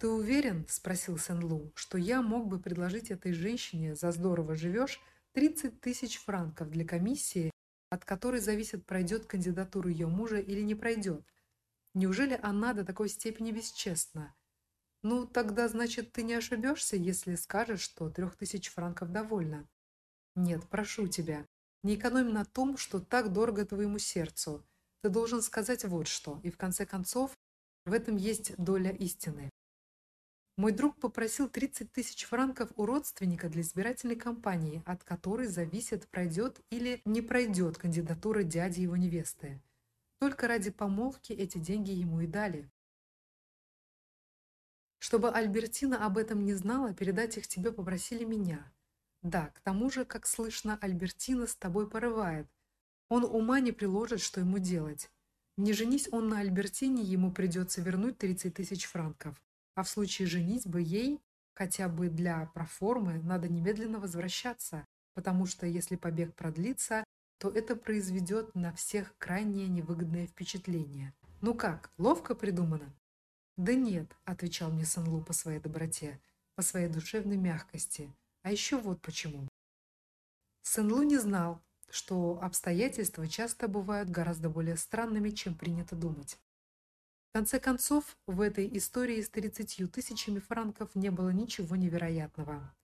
Ты уверен, спросил Сен-Лу, что я мог бы предложить этой женщине за здорово живешь 30 тысяч франков для комиссии, от которой зависит, пройдет кандидатуру ее мужа или не пройдет? Неужели она до такой степени бесчестна? Ну, тогда, значит, ты не ошибешься, если скажешь, что трех тысяч франков довольно. Нет, прошу тебя, не экономь на том, что так дорого твоему сердцу. Ты должен сказать вот что, и в конце концов, в этом есть доля истины. Мой друг попросил 30 тысяч франков у родственника для избирательной кампании, от которой зависит, пройдет или не пройдет кандидатура дяди его невесты. Только ради помолвки эти деньги ему и дали. Чтобы Альбертина об этом не знала, передать их тебе попросили меня. Да, к тому же, как слышно, Альбертина с тобой порывает. Он ума не приложит, что ему делать. Не женись он на Альбертине, ему придется вернуть 30 тысяч франков. А в случае женитьбы ей, хотя бы для проформы, надо немедленно возвращаться, потому что если побег продлится, то это произведет на всех крайне невыгодное впечатление. Ну как, ловко придумано? Да нет, отвечал мне Санлу по своей доброте, по своей душевной мягкости. А еще вот почему. Сэнлу не знал, что обстоятельства часто бывают гораздо более странными, чем принято думать. В конце концов, в этой истории с тридцатью тысячами франков не было ничего невероятного.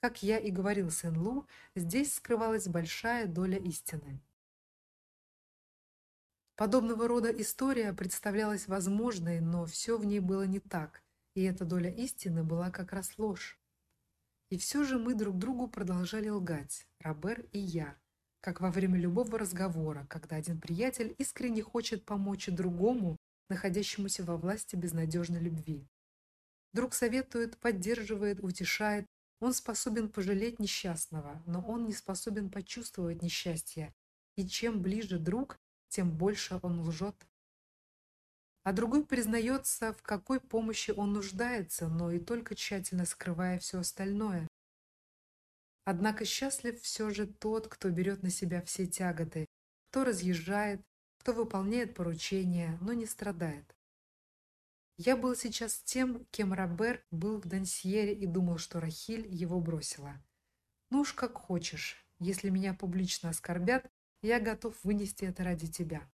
Как я и говорил Сен-Лу, здесь скрывалась большая доля истины. Подобного рода история представлялась возможной, но все в ней было не так, и эта доля истины была как раз ложь. И все же мы друг другу продолжали лгать, Робер и я, как во время любого разговора, когда один приятель искренне хочет помочь другому, находящемуся во власти безнадежной любви. Друг советует, поддерживает, утешает, он способен пожалеть несчастного, но он не способен почувствовать несчастье. И чем ближе друг, тем больше он лжет. А другой признается, в какой помощи он нуждается, но и только тщательно скрывая все остальное. Однако счастлив все же тот, кто берет на себя все тяготы, кто разъезжает, кто выполняет поручения, но не страдает. Я был сейчас тем, кем Робер был в Дансьере и думал, что Рахиль его бросила. Ну уж как хочешь. Если меня публично оскорбят, я готов вынести это ради тебя.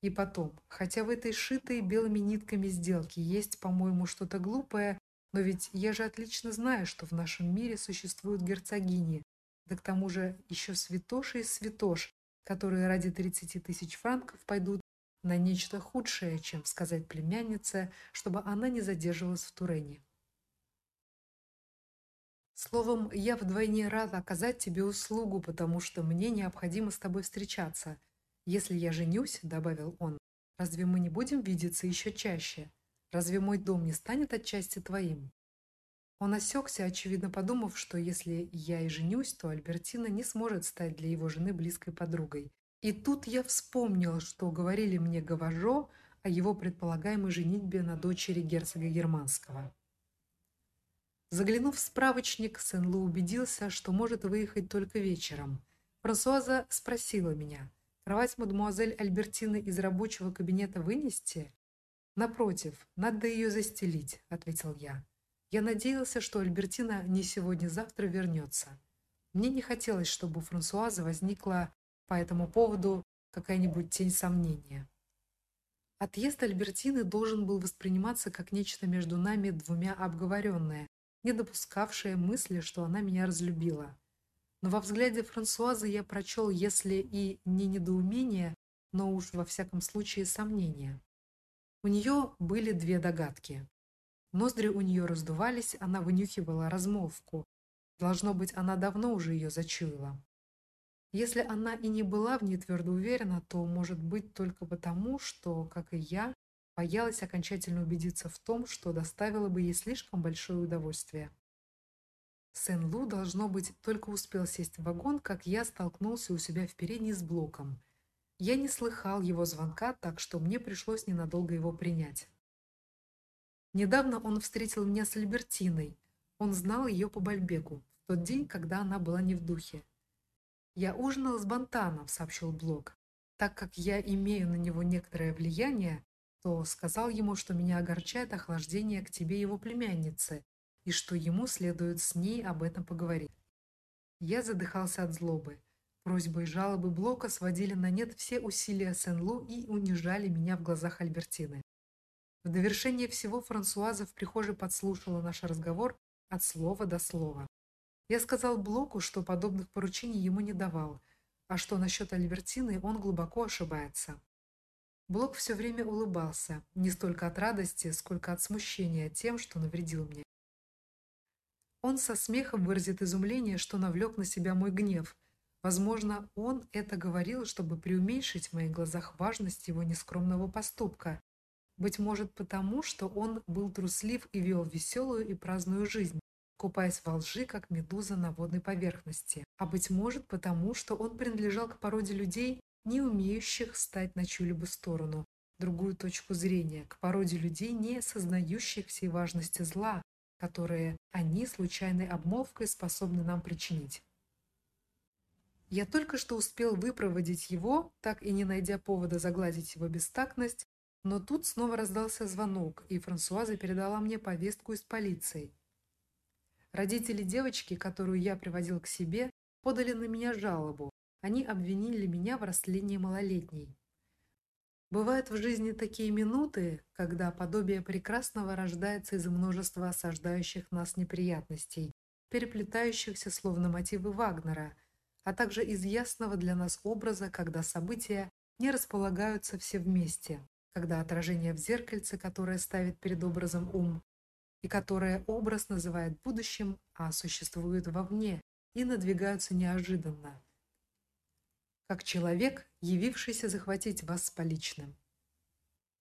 И потом, хотя в этой шитой белыми нитками сделке есть, по-моему, что-то глупое, но ведь я же отлично знаю, что в нашем мире существуют герцогини, да к тому же еще святоши из святош, которые ради 30 тысяч франков пойдут на нечто худшее, чем сказать племяннице, чтобы она не задерживалась в Турене. Словом, я вдвойне рад оказать тебе услугу, потому что мне необходимо с тобой встречаться. Если я женюсь, добавил он, разве мы не будем видеться еще чаще? Разве мой дом не станет отчасти твоим? Он осекся, очевидно подумав, что если я и женюсь, то Альбертина не сможет стать для его жены близкой подругой. И тут я вспомнил, что говорили мне Гаважо о его предполагаемой женитьбе на дочери герцога Германского. Заглянув в справочник, Сен-Лу убедился, что может выехать только вечером. Франсуаза спросила меня: "Кровать мадемуазель Альбертины из рабочего кабинета вынести?" "Напротив, надо ее застелить", ответил я. Я надеялся, что Альбертина не сегодня-завтра вернется. Мне не хотелось, чтобы у Франсуазы возникла по этому поводу какая-нибудь тень сомнения. Отъезд Альбертины должен был восприниматься как нечто между нами двумя обговоренное, не допускавшая мысли, что она меня разлюбила. Но во взгляде Франсуазы я прочел, если и не недоумение, но уж во всяком случае сомнение. У нее были две догадки. Ноздри у нее раздувались, она вынюхивала размолвку. Должно быть, она давно уже ее зачуяла. Если она и не была в ней твердо уверена, то, может быть, только потому, что, как и я, боялась окончательно убедиться в том, что доставило бы ей слишком большое удовольствие. Сен-Лу, должно быть, только успел сесть в вагон, как я столкнулся у себя в передней с блоком. Я не слыхал его звонка, так что мне пришлось ненадолго его принять. Недавно он встретил меня с Альбертиной. Он знал ее по Бальбеку, в тот день, когда она была не в духе. «Я ужинал с Бантаном», — сообщил Блок. «Так как я имею на него некоторое влияние, то сказал ему, что меня огорчает охлаждение к тебе его племянницы, и что ему следует с ней об этом поговорить». Я задыхался от злобы. Просьбы и жалобы Блока сводили на нет все усилия Сен-Лу и унижали меня в глазах Альбертины. В довершение всего Франсуаза в прихожей подслушала наш разговор от слова до слова. Я сказал Блоку, что подобных поручений ему не давал, а что насчет Альбертины он глубоко ошибается. Блок все время улыбался, не столько от радости, сколько от смущения тем, что навредил мне. Он со смехом выразит изумление, что навлек на себя мой гнев, Возможно, он это говорил, чтобы преуменьшить в моих глазах важность его нескромного поступка. Быть может, потому, что он был труслив и вел веселую и праздную жизнь, купаясь во лжи, как медуза на водной поверхности. А быть может, потому, что он принадлежал к породе людей, не умеющих стать на чью-либо сторону, другую точку зрения, к породе людей, не осознающих всей важности зла, которые они случайной обмолвкой способны нам причинить. Я только что успел выпроводить его, так и не найдя повода загладить его бестактность, но тут снова раздался звонок, и Франсуаза передала мне повестку из полиции. Родители девочки, которую я приводил к себе, подали на меня жалобу. Они обвинили меня в растлении малолетней. Бывают в жизни такие минуты, когда подобие прекрасного рождается из множества осаждающих нас неприятностей, переплетающихся словно мотивы Вагнера – а также из ясного для нас образа, когда события не располагаются все вместе, когда отражение в зеркальце, которое ставит перед образом ум, и которое образ называет будущим, а существует вовне и надвигаются неожиданно, как человек, явившийся захватить вас с поличным.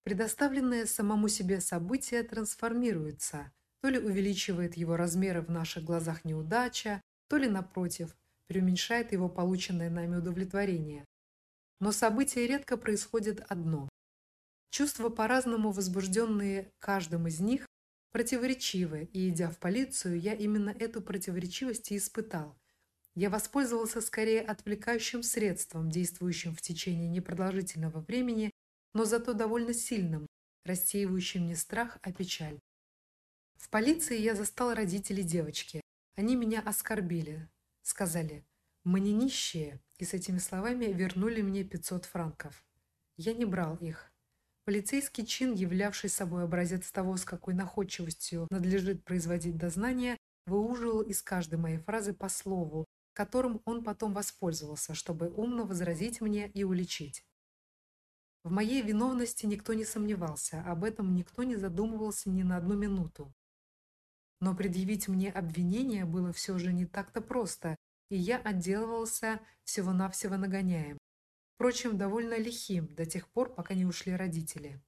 Предоставленное самому себе событие трансформируется, то ли увеличивает его размеры в наших глазах неудача, то ли напротив преуменьшает его полученное нами удовлетворение. Но событие редко происходит одно. Чувства, по-разному возбужденные каждым из них, противоречивы, и идя в полицию, я именно эту противоречивость и испытал. Я воспользовался скорее отвлекающим средством, действующим в течение непродолжительного времени, но зато довольно сильным, рассеивающим не страх, а печаль. В полиции я застал родителей девочки. Они меня оскорбили, Сказали, мы не нищие, и с этими словами вернули мне 500 франков. Я не брал их. Полицейский чин, являвший собой образец того, с какой находчивостью надлежит производить дознание, выуживал из каждой моей фразы по слову, которым он потом воспользовался, чтобы умно возразить мне и уличить. В моей виновности никто не сомневался, об этом никто не задумывался ни на одну минуту. Но предъявить мне обвинение было все же не так-то просто, и я отделывался всего-навсего нагоняем. Впрочем, довольно лихим до тех пор, пока не ушли родители.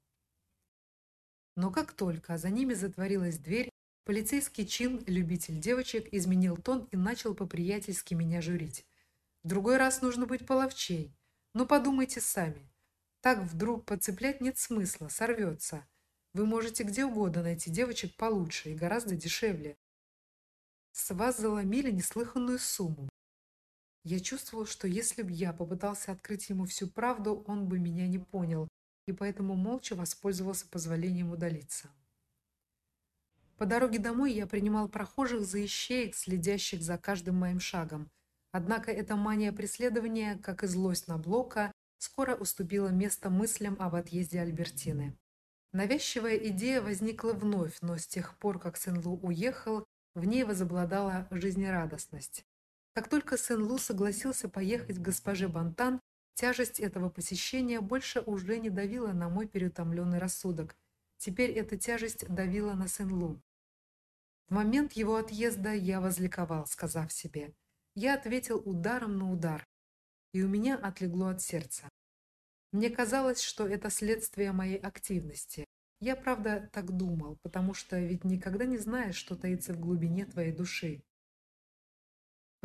Но как только за ними затворилась дверь, полицейский чин, любитель девочек, изменил тон и начал по-приятельски меня журить. В другой раз нужно быть половчей. Но подумайте сами. Так вдруг подцеплять нет смысла, сорвется. Вы можете где угодно найти девочек получше и гораздо дешевле. С вас заломили неслыханную сумму. Я чувствовал, что если бы я попытался открыть ему всю правду, он бы меня не понял, и поэтому молча воспользовался позволением удалиться. По дороге домой я принимал прохожих за ищеек, следящих за каждым моим шагом. Однако эта мания преследования, как и злость на Блока, скоро уступила место мыслям об отъезде Альбертины. Навязчивая идея возникла вновь, но с тех пор, как Сен-Лу уехал, в ней возобладала жизнерадостность. Как только Сен-Лу согласился поехать к госпоже Бантан, тяжесть этого посещения больше уже не давила на мой переутомленный рассудок. Теперь эта тяжесть давила на Сен-Лу. В момент его отъезда я возликовал, сказав себе: я ответил ударом на удар, и у меня отлегло от сердца. Мне казалось, что это следствие моей активности. Я, правда, так думал, потому что ведь никогда не знаешь, что таится в глубине твоей души.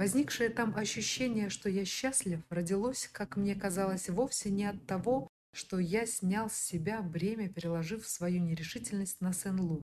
Возникшее там ощущение, что я счастлив, родилось, как мне казалось, вовсе не от того, что я снял с себя бремя, переложив свою нерешительность на Сен-Лу.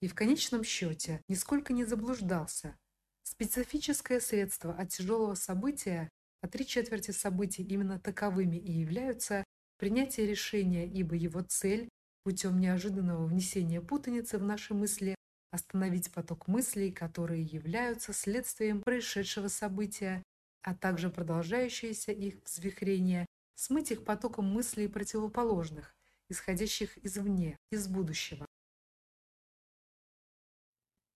И в конечном счете нисколько не заблуждался. Специфическое средство от тяжелого события, а три четверти событий именно таковыми и являются, принятие решения, ибо его цель путем неожиданного внесения путаницы в наши мысли остановить поток мыслей, которые являются следствием происшедшего события, а также продолжающееся их взвихрение, смыть их потоком мыслей противоположных, исходящих извне, из будущего.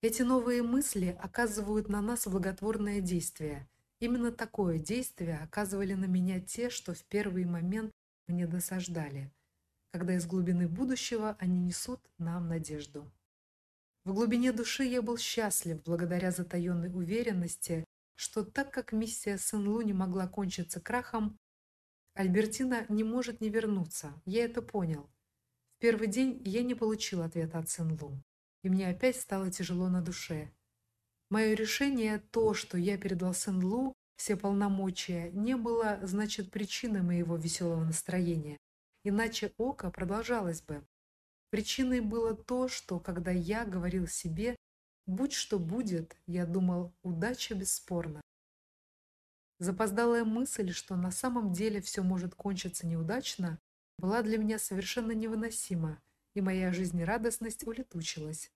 Эти новые мысли оказывают на нас благотворное действие. Именно такое действие оказывали на меня те, что в первый момент мне досаждали, когда из глубины будущего они несут нам надежду. В глубине души я был счастлив благодаря затаённой уверенности, что так как миссия Сен-Лу не могла кончиться крахом, Альбертина не может не вернуться. Я это понял. В первый день я не получил ответа от Сен-Лу, и мне опять стало тяжело на душе. Мое решение, то, что я передал Сен-Лу, все полномочия, не было, значит, причиной моего веселого настроения. Иначе око продолжалось бы. Причиной было то, что когда я говорил себе «будь что будет», я думал «удача бесспорна». Запоздалая мысль, что на самом деле все может кончиться неудачно, была для меня совершенно невыносима, и моя жизнерадостность улетучилась.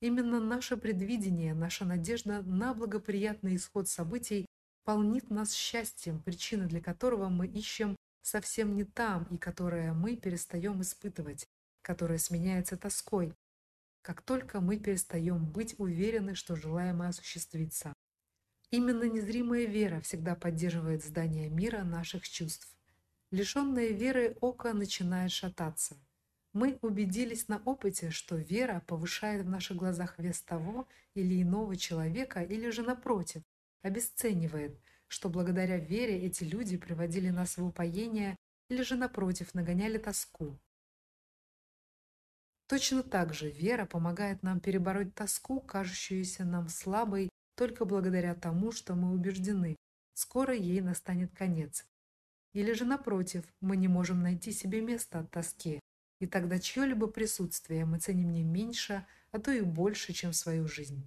Именно наше предвидение, наша надежда на благоприятный исход событий полнит нас счастьем, причина для которого мы ищем совсем не там и которое мы перестаем испытывать, которая сменяется тоской, как только мы перестаем быть уверены, что желаемое осуществится. Именно незримая вера всегда поддерживает здание мира наших чувств. Лишённое веры око начинает шататься. Мы убедились на опыте, что вера повышает в наших глазах вес того или иного человека или же напротив, обесценивает, что благодаря вере эти люди приводили нас в упоение или же напротив нагоняли тоску. Точно так же вера помогает нам перебороть тоску, кажущуюся нам слабой только благодаря тому, что мы убеждены, скоро ей настанет конец. Или же напротив, мы не можем найти себе места от тоски, и тогда чьё-либо присутствие мы ценим не меньше, а то и больше, чем свою жизнь.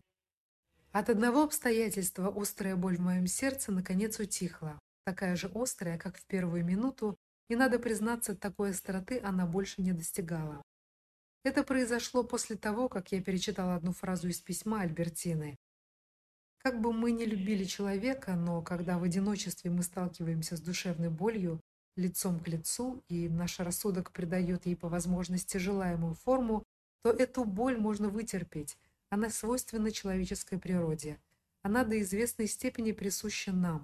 От одного обстоятельства острая боль в моем сердце наконец утихла, такая же острая, как в первую минуту, и надо признаться, такой остроты она больше не достигала. Это произошло после того, как я перечитала одну фразу из письма Альбертины. Как бы мы ни любили человека, но когда в одиночестве мы сталкиваемся с душевной болью лицом к лицу, и наш рассудок придает ей по возможности желаемую форму, то эту боль можно вытерпеть. Она свойственна человеческой природе. Она до известной степени присуща нам.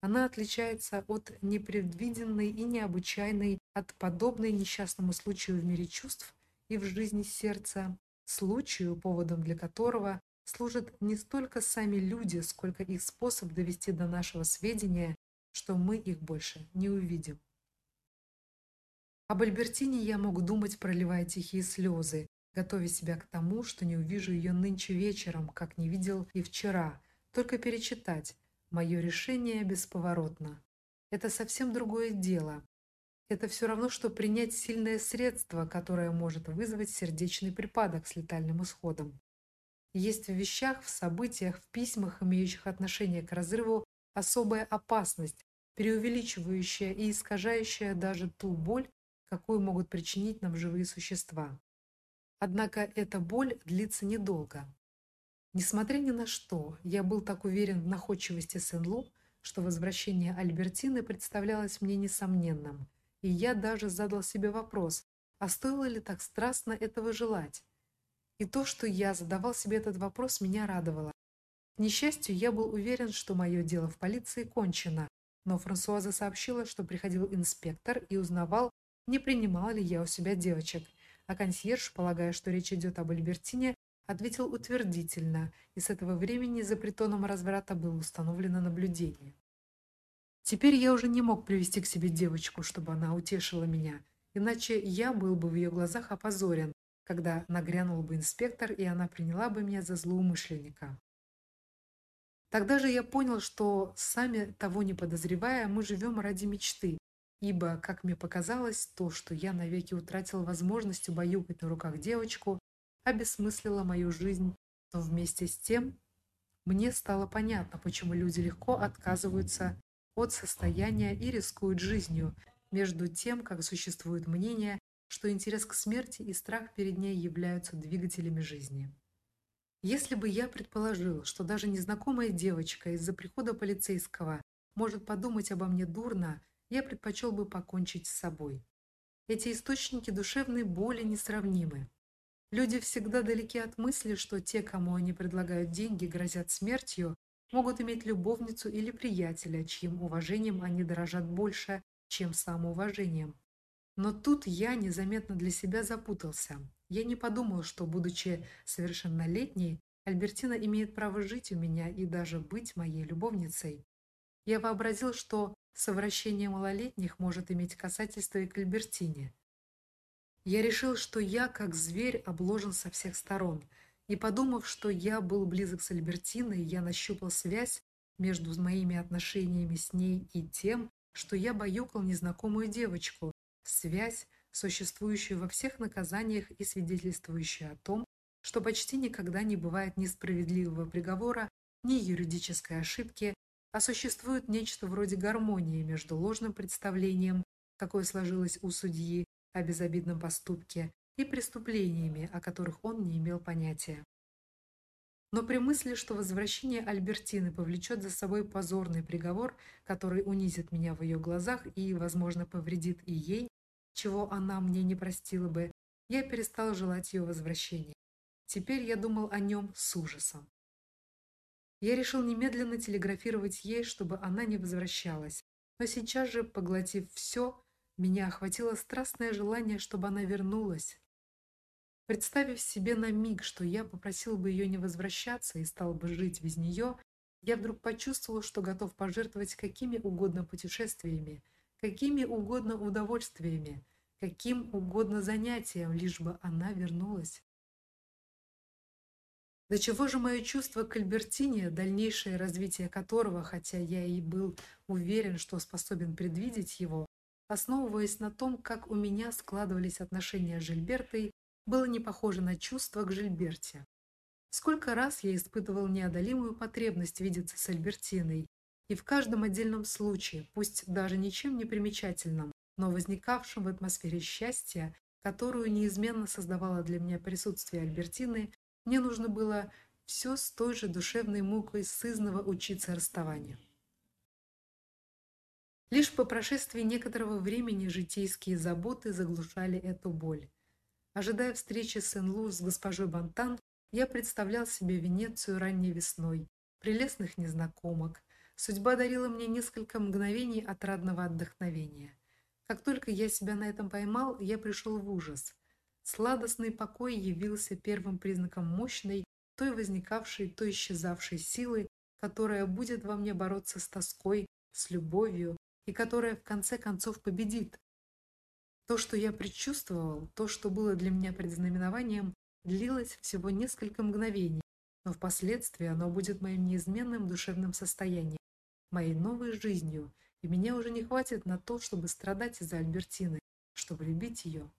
Она отличается от непредвиденной и необычайной, от подобной несчастному случаю в мире чувств, и в жизни сердца, случаю, поводом для которого служат не столько сами люди, сколько их способ довести до нашего сведения, что мы их больше не увидим. Об Альбертине я мог думать, проливая тихие слезы, готовя себя к тому, что не увижу ее нынче вечером, как не видел и вчера, только перечитать. Мое решение бесповоротно. Это совсем другое дело. Это все равно что принять сильное средство, которое может вызвать сердечный припадок с летальным исходом. Есть в вещах, в событиях, в письмах, имеющих отношение к разрыву, особая опасность, преувеличивающая и искажающая даже ту боль, какую могут причинить нам живые существа. Однако эта боль длится недолго. Несмотря ни на что, я был так уверен в находчивости Сен-Лу, что возвращение Альбертины представлялось мне несомненным и я даже задал себе вопрос, а стоило ли так страстно этого желать? И то, что я задавал себе этот вопрос, меня радовало. К несчастью, я был уверен, что мое дело в полиции кончено, но Франсуаза сообщила, что приходил инспектор и узнавал, не принимала ли я у себя девочек. А консьерж, полагая, что речь идет об Альбертине, ответил утвердительно, и с этого времени за притоном разврата было установлено наблюдение. Теперь я уже не мог привести к себе девочку, чтобы она утешила меня, иначе я был бы в ее глазах опозорен, когда нагрянул бы инспектор, и она приняла бы меня за злоумышленника. Тогда же я понял, что сами того не подозревая, мы живем ради мечты, ибо, как мне показалось, то, что я навеки утратил возможность убаюкать на руках девочку, обесмыслило мою жизнь, но вместе с тем мне стало понятно, почему люди легко отказываются от состояния и рискуют жизнью, между тем, как существует мнение, что интерес к смерти и страх перед ней являются двигателями жизни. Если бы я предположил, что даже незнакомая девочка из-за прихода полицейского может подумать обо мне дурно, я предпочел бы покончить с собой. Эти источники душевной боли несравнимы. Люди всегда далеки от мысли, что те, кому они предлагают деньги, грозят смертью, могут иметь любовницу или приятеля, чьим уважением они дорожат больше, чем самоуважением. Но тут я незаметно для себя запутался. Я не подумал, что, будучи совершеннолетней, Альбертина имеет право жить у меня и даже быть моей любовницей. Я вообразил, что совращение малолетних может иметь касательство и к Альбертине. Я решил, что я, как зверь, обложен со всех сторон, и подумав, что я был близок с Альбертиной, я нащупал связь между моими отношениями с ней и тем, что я баюкал незнакомую девочку, связь, существующую во всех наказаниях и свидетельствующую о том, что почти никогда не бывает ни справедливого приговора, ни юридической ошибки, а существует нечто вроде гармонии между ложным представлением, какое сложилось у судьи, о безобидном поступке и преступлениями, о которых он не имел понятия. Но при мысли, что возвращение Альбертины повлечет за собой позорный приговор, который унизит меня в ее глазах и, возможно, повредит и ей, чего она мне не простила бы, я перестал желать ее возвращения. Теперь я думал о нем с ужасом. Я решил немедленно телеграфировать ей, чтобы она не возвращалась. Но сейчас же, поглотив все, меня охватило страстное желание, чтобы она вернулась. Представив себе на миг, что я попросил бы ее не возвращаться и стал бы жить без нее, я вдруг почувствовал, что готов пожертвовать какими угодно путешествиями, какими угодно удовольствиями, каким угодно занятием, лишь бы она вернулась. До чего же мое чувство к Альбертине, дальнейшее развитие которого, хотя я и был уверен, что способен предвидеть его, основываясь на том, как у меня складывались отношения с Жильбертой, было не похоже на чувства к Жильберте. Сколько раз я испытывал неодолимую потребность видеться с Альбертиной, и в каждом отдельном случае, пусть даже ничем не примечательном, но возникавшем в атмосфере счастья, которую неизменно создавало для меня присутствие Альбертины, мне нужно было все с той же душевной мукой сызного учиться расставанию. Лишь по прошествии некоторого времени житейские заботы заглушали эту боль. Ожидая встречи Сен-Лу с госпожой Бантан, я представлял себе Венецию ранней весной, прелестных незнакомок. Судьба дарила мне несколько мгновений отрадного отдохновения. Как только я себя на этом поймал, я пришел в ужас. Сладостный покой явился первым признаком мощной, той возникавшей, то исчезавшей силы, которая будет во мне бороться с тоской, с любовью и которая в конце концов победит. То, что я предчувствовал, то, что было для меня предзнаменованием, длилось всего несколько мгновений, но впоследствии оно будет моим неизменным душевным состоянием, моей новой жизнью, и меня уже не хватит на то, чтобы страдать из-за Альбертины, чтобы любить ее.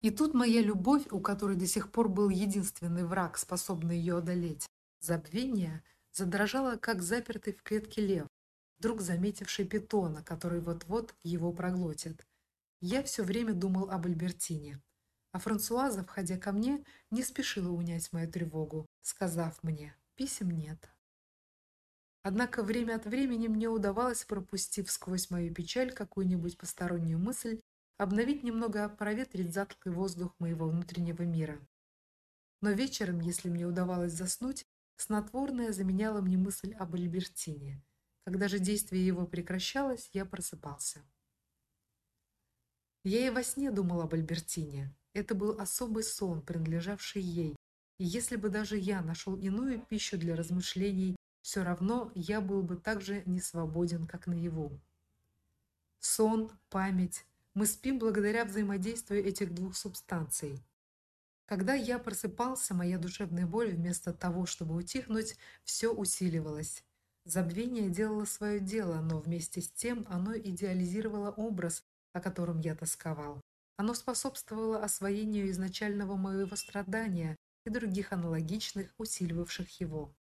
И тут моя любовь, у которой до сих пор был единственный враг, способный ее одолеть, забвение, задрожала, как запертый в клетке лев, вдруг заметивший питона, который вот-вот его проглотит. Я все время думал об Альбертине. А Франсуаза, входя ко мне, не спешила унять мою тревогу, сказав мне: "Писем нет". Однако время от времени мне удавалось, пропустив сквозь мою печаль какую-нибудь постороннюю мысль, обновить немного, проветрить затхлый воздух моего внутреннего мира. Но вечером, если мне удавалось заснуть, снотворное заменяло мне мысль об Альбертине. Когда же действие его прекращалось, я просыпался. Я и во сне думал об Альбертине. Это был особый сон, принадлежавший ей. И если бы даже я нашел иную пищу для размышлений, все равно я был бы так же несвободен, как наяву. Сон, память. Мы спим благодаря взаимодействию этих двух субстанций. Когда я просыпался, моя душевная боль вместо того, чтобы утихнуть, все усиливалась. Забвение делало свое дело, но вместе с тем оно идеализировало образ, о котором я тосковал. Оно способствовало освоению изначального моего страдания и других аналогичных, усиливавших его.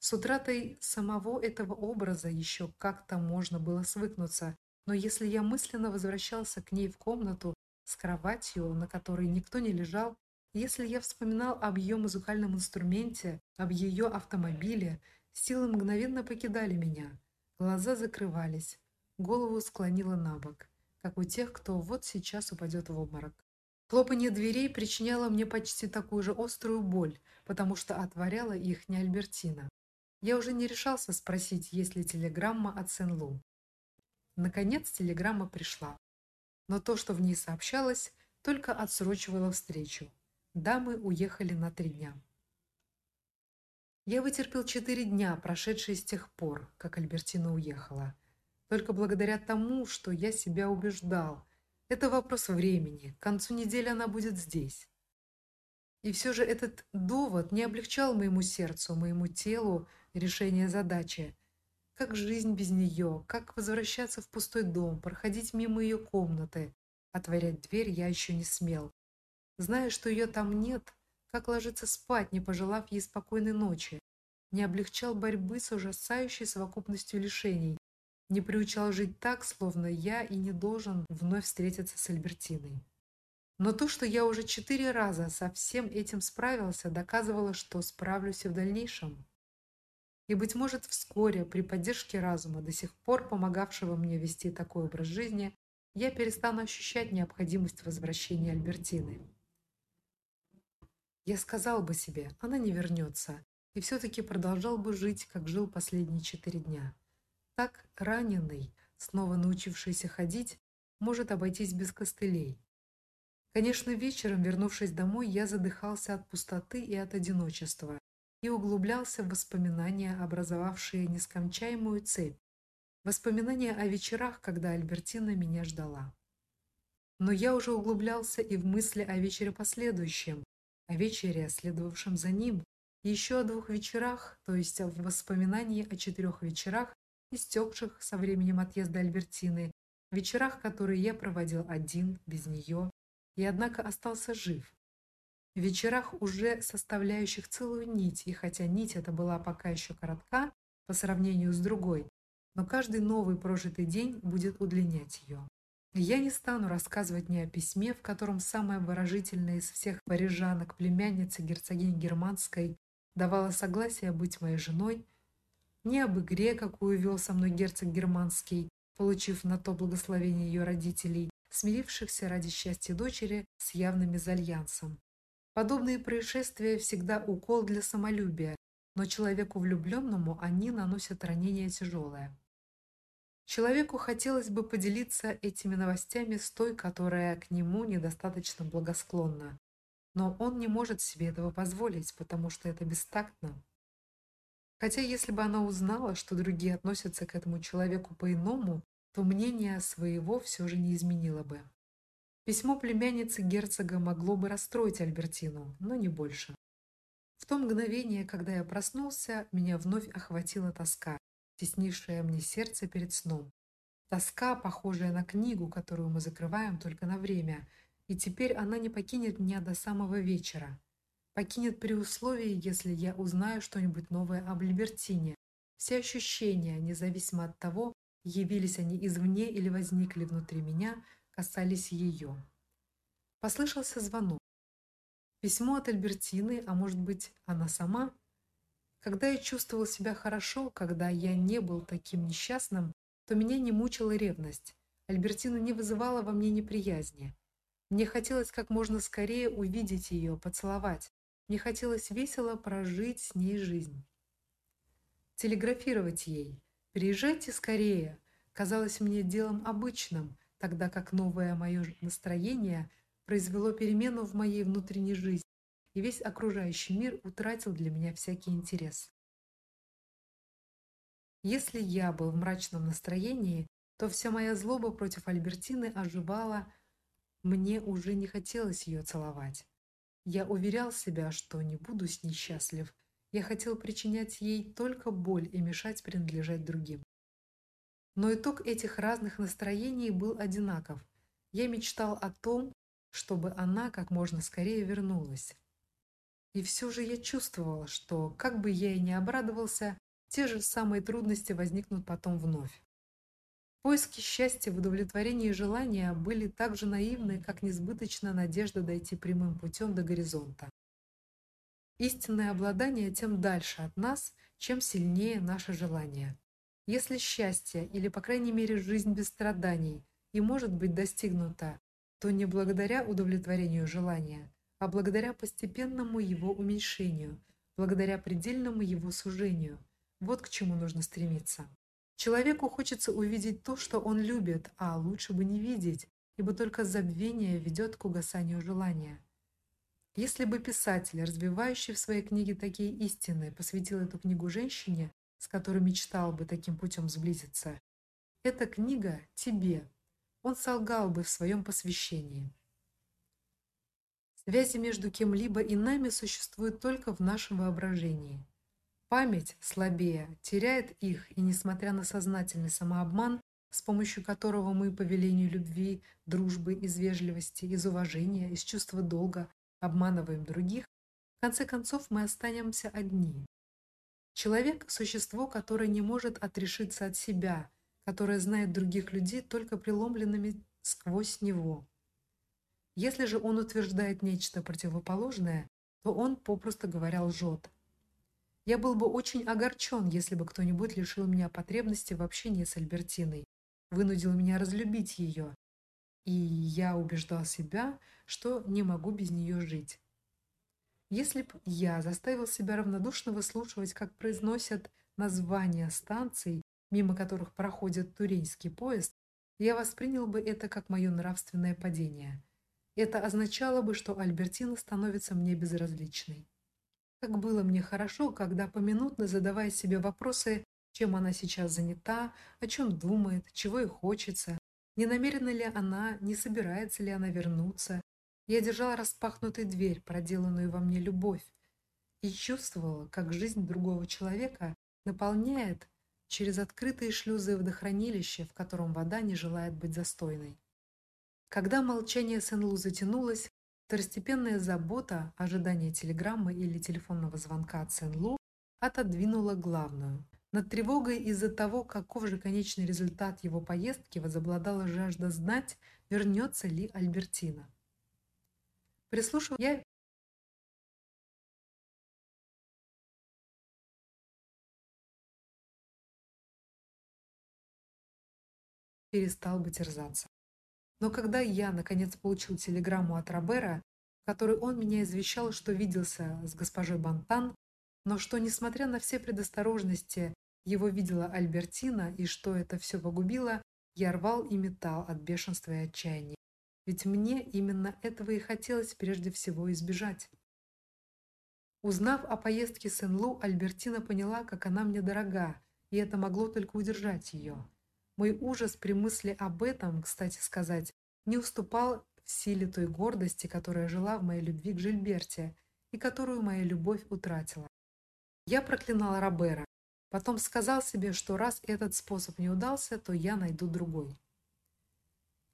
С утратой самого этого образа еще как-то можно было свыкнуться, но если я мысленно возвращался к ней в комнату с кроватью, на которой никто не лежал, если я вспоминал об ее музыкальном инструменте, об ее автомобиле, силы мгновенно покидали меня. Глаза закрывались, голову склонила на бок, как у тех, кто вот сейчас упадет в обморок. Хлопанье дверей причиняло мне почти такую же острую боль, потому что отворяла их не Альбертина. Я уже не решался спросить, есть ли телеграмма от Сен-Лу. Наконец телеграмма пришла. Но то, что в ней сообщалось, только отсрочивало встречу. Дамы уехали на три дня. Я вытерпел четыре дня, прошедшие с тех пор, как Альбертина уехала. Только благодаря тому, что я себя убеждал. Это вопрос времени. К концу недели она будет здесь. И все же этот довод не облегчал моему сердцу, моему телу решение задачи. Как жизнь без нее, как возвращаться в пустой дом, проходить мимо ее комнаты. Отворять дверь я еще не смел. Зная, что ее там нет, как ложиться спать, не пожелав ей спокойной ночи. Не облегчал борьбы с ужасающей совокупностью лишений. Не приучал жить так, словно я и не должен вновь встретиться с Альбертиной. Но то, что я уже четыре раза со всем этим справился, доказывало, что справлюсь и в дальнейшем. И, быть может, вскоре, при поддержке разума, до сих пор помогавшего мне вести такой образ жизни, я перестану ощущать необходимость возвращения Альбертины. Я сказал бы себе, она не вернется, и все-таки продолжал бы жить, как жил последние четыре дня. Так раненый, снова научившийся ходить, может обойтись без костылей. Конечно, вечером, вернувшись домой, я задыхался от пустоты и от одиночества, и углублялся в воспоминания, образовавшие нескончаемую цепь, воспоминания о вечерах, когда Альбертина меня ждала. Но я уже углублялся и в мысли о вечере последующем, о вечере, следовавшем за ним, и еще о двух вечерах, то есть в воспоминании о четырех вечерах, истекших со временем отъезда Альбертины, вечерах, которые я проводил один, без нее, и однако остался жив, вечерах, уже составляющих целую нить, и хотя нить эта была пока еще коротка по сравнению с другой, но каждый новый прожитый день будет удлинять ее. Я не стану рассказывать ни о письме, в котором самая выразительная из всех парижанок, племянница герцогини Германской, давала согласие быть моей женой, ни об игре, какую вел со мной герцог Германский, получив на то благословение ее родителей, смирившихся ради счастья дочери с явным мезальянсом. Подобные происшествия всегда укол для самолюбия, но человеку влюбленному они наносят ранение тяжелое. Человеку хотелось бы поделиться этими новостями с той, которая к нему недостаточно благосклонна, но он не может себе этого позволить, потому что это бестактно. Хотя если бы она узнала, что другие относятся к этому человеку по-иному, то мнение своего все же не изменило бы. Письмо племянницы герцога могло бы расстроить Альбертину, но не больше. В то мгновение, когда я проснулся, меня вновь охватила тоска, теснившая мне сердце перед сном. Тоска, похожая на книгу, которую мы закрываем только на время, и теперь она не покинет меня до самого вечера. Покинет при условии, если я узнаю что-нибудь новое об Альбертине. Все ощущения, независимо от того, явились они извне или возникли внутри меня, касались ее. Послышался звонок. Письмо от Альбертины, а может быть, она сама? Когда я чувствовал себя хорошо, когда я не был таким несчастным, то меня не мучила ревность. Альбертина не вызывала во мне неприязни. Мне хотелось как можно скорее увидеть ее, поцеловать. Мне хотелось весело прожить с ней жизнь. Телеграфировать ей: "Приезжайте скорее", казалось мне делом обычным, тогда как новое мое настроение произвело перемену в моей внутренней жизни, и весь окружающий мир утратил для меня всякий интерес. Если я был в мрачном настроении, то вся моя злоба против Альбертины оживала, мне уже не хотелось ее целовать. Я уверял себя, что не буду с ней счастлив. Я хотел причинять ей только боль и мешать принадлежать другим. Но итог этих разных настроений был одинаков. Я мечтал о том, чтобы она как можно скорее вернулась. И все же я чувствовал, что, как бы я и не обрадовался, те же самые трудности возникнут потом вновь. Поиски счастья в удовлетворении желания были так же наивны, как несбыточна надежда дойти прямым путем до горизонта. Истинное обладание тем дальше от нас, чем сильнее наше желание. Если счастье, или по крайней мере жизнь без страданий, и может быть достигнута, то не благодаря удовлетворению желания, а благодаря постепенному его уменьшению, благодаря предельному его сужению. Вот к чему нужно стремиться. Человеку хочется увидеть то, что он любит, а лучше бы не видеть, ибо только забвение ведет к угасанию желания. Если бы писатель, развивающий в своей книге такие истины, посвятил эту книгу женщине, с которой мечтал бы таким путем сблизиться, эта книга тебе. Он солгал бы в своем посвящении. Связи между кем-либо и нами существуют только в нашем воображении. Память, слабее, теряет их, и несмотря на сознательный самообман, с помощью которого мы по велению любви, дружбы, из вежливости, из уважения, из чувства долга обманываем других, в конце концов мы останемся одни. Человек существо, которое не может отрешиться от себя, которое знает других людей только преломленными сквозь него. Если же он утверждает нечто противоположное, то он попросту говоря лжет. Я был бы очень огорчен, если бы кто-нибудь лишил меня потребности в общении с Альбертиной, вынудил меня разлюбить ее, и я убеждал себя, что не могу без нее жить. Если б я заставил себя равнодушно выслушивать, как произносят названия станций, мимо которых проходит туринский поезд, я воспринял бы это как мое нравственное падение. Это означало бы, что Альбертина становится мне безразличной. Как было мне хорошо, когда поминутно задавая себе вопросы, чем она сейчас занята, о чем думает, чего ей хочется, не намерена ли она, не собирается ли она вернуться, я держала распахнутой дверь, проделанную во мне любовь, и чувствовала, как жизнь другого человека наполняет через открытые шлюзы водохранилища, в котором вода не желает быть застойной. Когда молчание Сен-Лу затянулось, Второстепенная забота, ожидание телеграммы или телефонного звонка от Сен-Лу отодвинула главную. Над тревогой из-за того, каков же конечный результат его поездки, возобладала жажда знать, вернется ли Альбертина. Прислушиваясь, перестал бы терзаться. Но когда я наконец получил телеграмму от Робера, в которой он меня извещал, что виделся с госпожой Бантан, но что несмотря на все предосторожности, его видела Альбертина и что это все погубило, я рвал и метал от бешенства и отчаяния. Ведь мне именно этого и хотелось прежде всего избежать. Узнав о поездке Сен-Лу, Альбертина поняла, как она мне дорога, и это могло только удержать ее. Мой ужас при мысли об этом, кстати сказать, не уступал в силе той гордости, которая жила в моей любви к Жильберте и которую моя любовь утратила. Я проклинал Робера, потом сказал себе, что раз этот способ не удался, то я найду другой.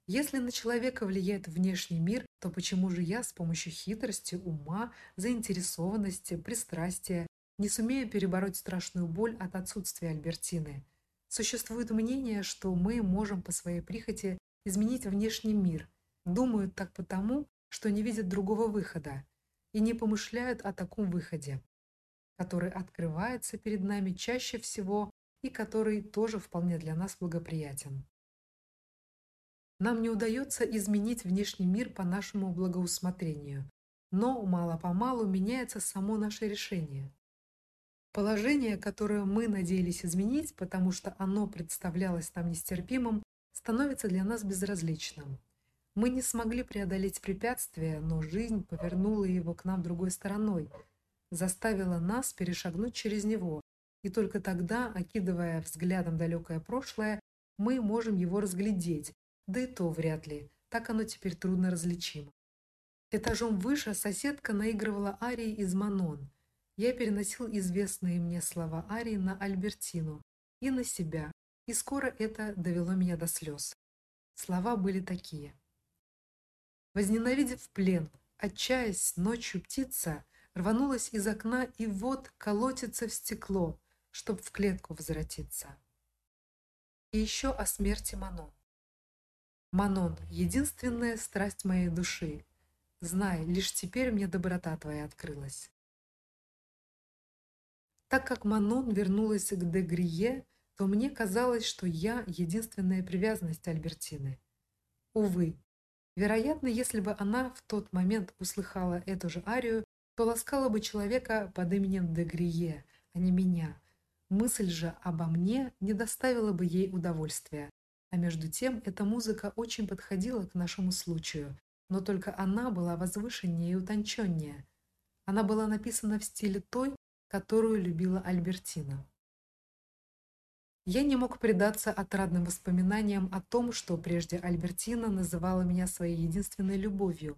Если на человека влияет внешний мир, то почему же я с помощью хитрости, ума, заинтересованности, пристрастия не сумею перебороть страшную боль от отсутствия Альбертины? Существует мнение, что мы можем по своей прихоти изменить внешний мир. Думают так потому, что не видят другого выхода и не помышляют о таком выходе, который открывается перед нами чаще всего и который тоже вполне для нас благоприятен. Нам не удается изменить внешний мир по нашему благоусмотрению, но мало-помалу меняется само наше решение. Положение, которое мы надеялись изменить, потому что оно представлялось нам нестерпимым, становится для нас безразличным. Мы не смогли преодолеть препятствие, но жизнь повернула его к нам другой стороной, заставила нас перешагнуть через него, и только тогда, окидывая взглядом далекое прошлое, мы можем его разглядеть, да и то вряд ли, так оно теперь трудно различимо. Этажом выше соседка наигрывала арии из Манон. Я переносил известные мне слова арии на Альбертину и на себя, и скоро это довело меня до слез. Слова были такие. Возненавидев плен, отчаясь ночью птица, рванулась из окна и вот колотится в стекло, чтоб в клетку возвратиться. И еще о смерти Манон. Манон, единственная страсть моей души, Знай, лишь теперь мне доброта твоя открылась. Так как Манон вернулась к Дегрие, то мне казалось, что я единственная привязанность Альбертины. Увы, вероятно, если бы она в тот момент услыхала эту же арию, то ласкала бы человека под именем Дегрие, а не меня. Мысль же обо мне не доставила бы ей удовольствия. А между тем, эта музыка очень подходила к нашему случаю, но только она была возвышеннее и утонченнее. Она была написана в стиле той, которую любила Альбертина. Я не мог предаться отрадным воспоминаниям о том, что прежде Альбертина называла меня своей единственной любовью.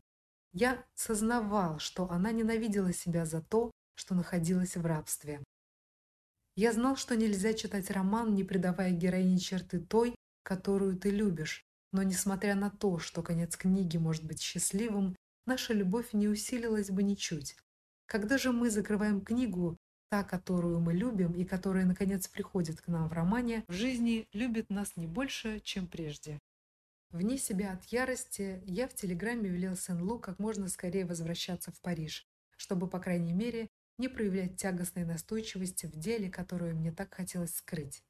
Я сознавал, что она ненавидела себя за то, что находилась в рабстве. Я знал, что нельзя читать роман, не придавая героине черты той, которую ты любишь, но несмотря на то, что конец книги может быть счастливым, наша любовь не усилилась бы ничуть. Когда же мы закрываем книгу, та, которую мы любим и которая наконец приходит к нам в романе, в жизни любит нас не больше, чем прежде. Вне себя от ярости я в телеграмме велел Сен-Лу как можно скорее возвращаться в Париж, чтобы, по крайней мере, не проявлять тягостной настойчивости в деле, которое мне так хотелось скрыть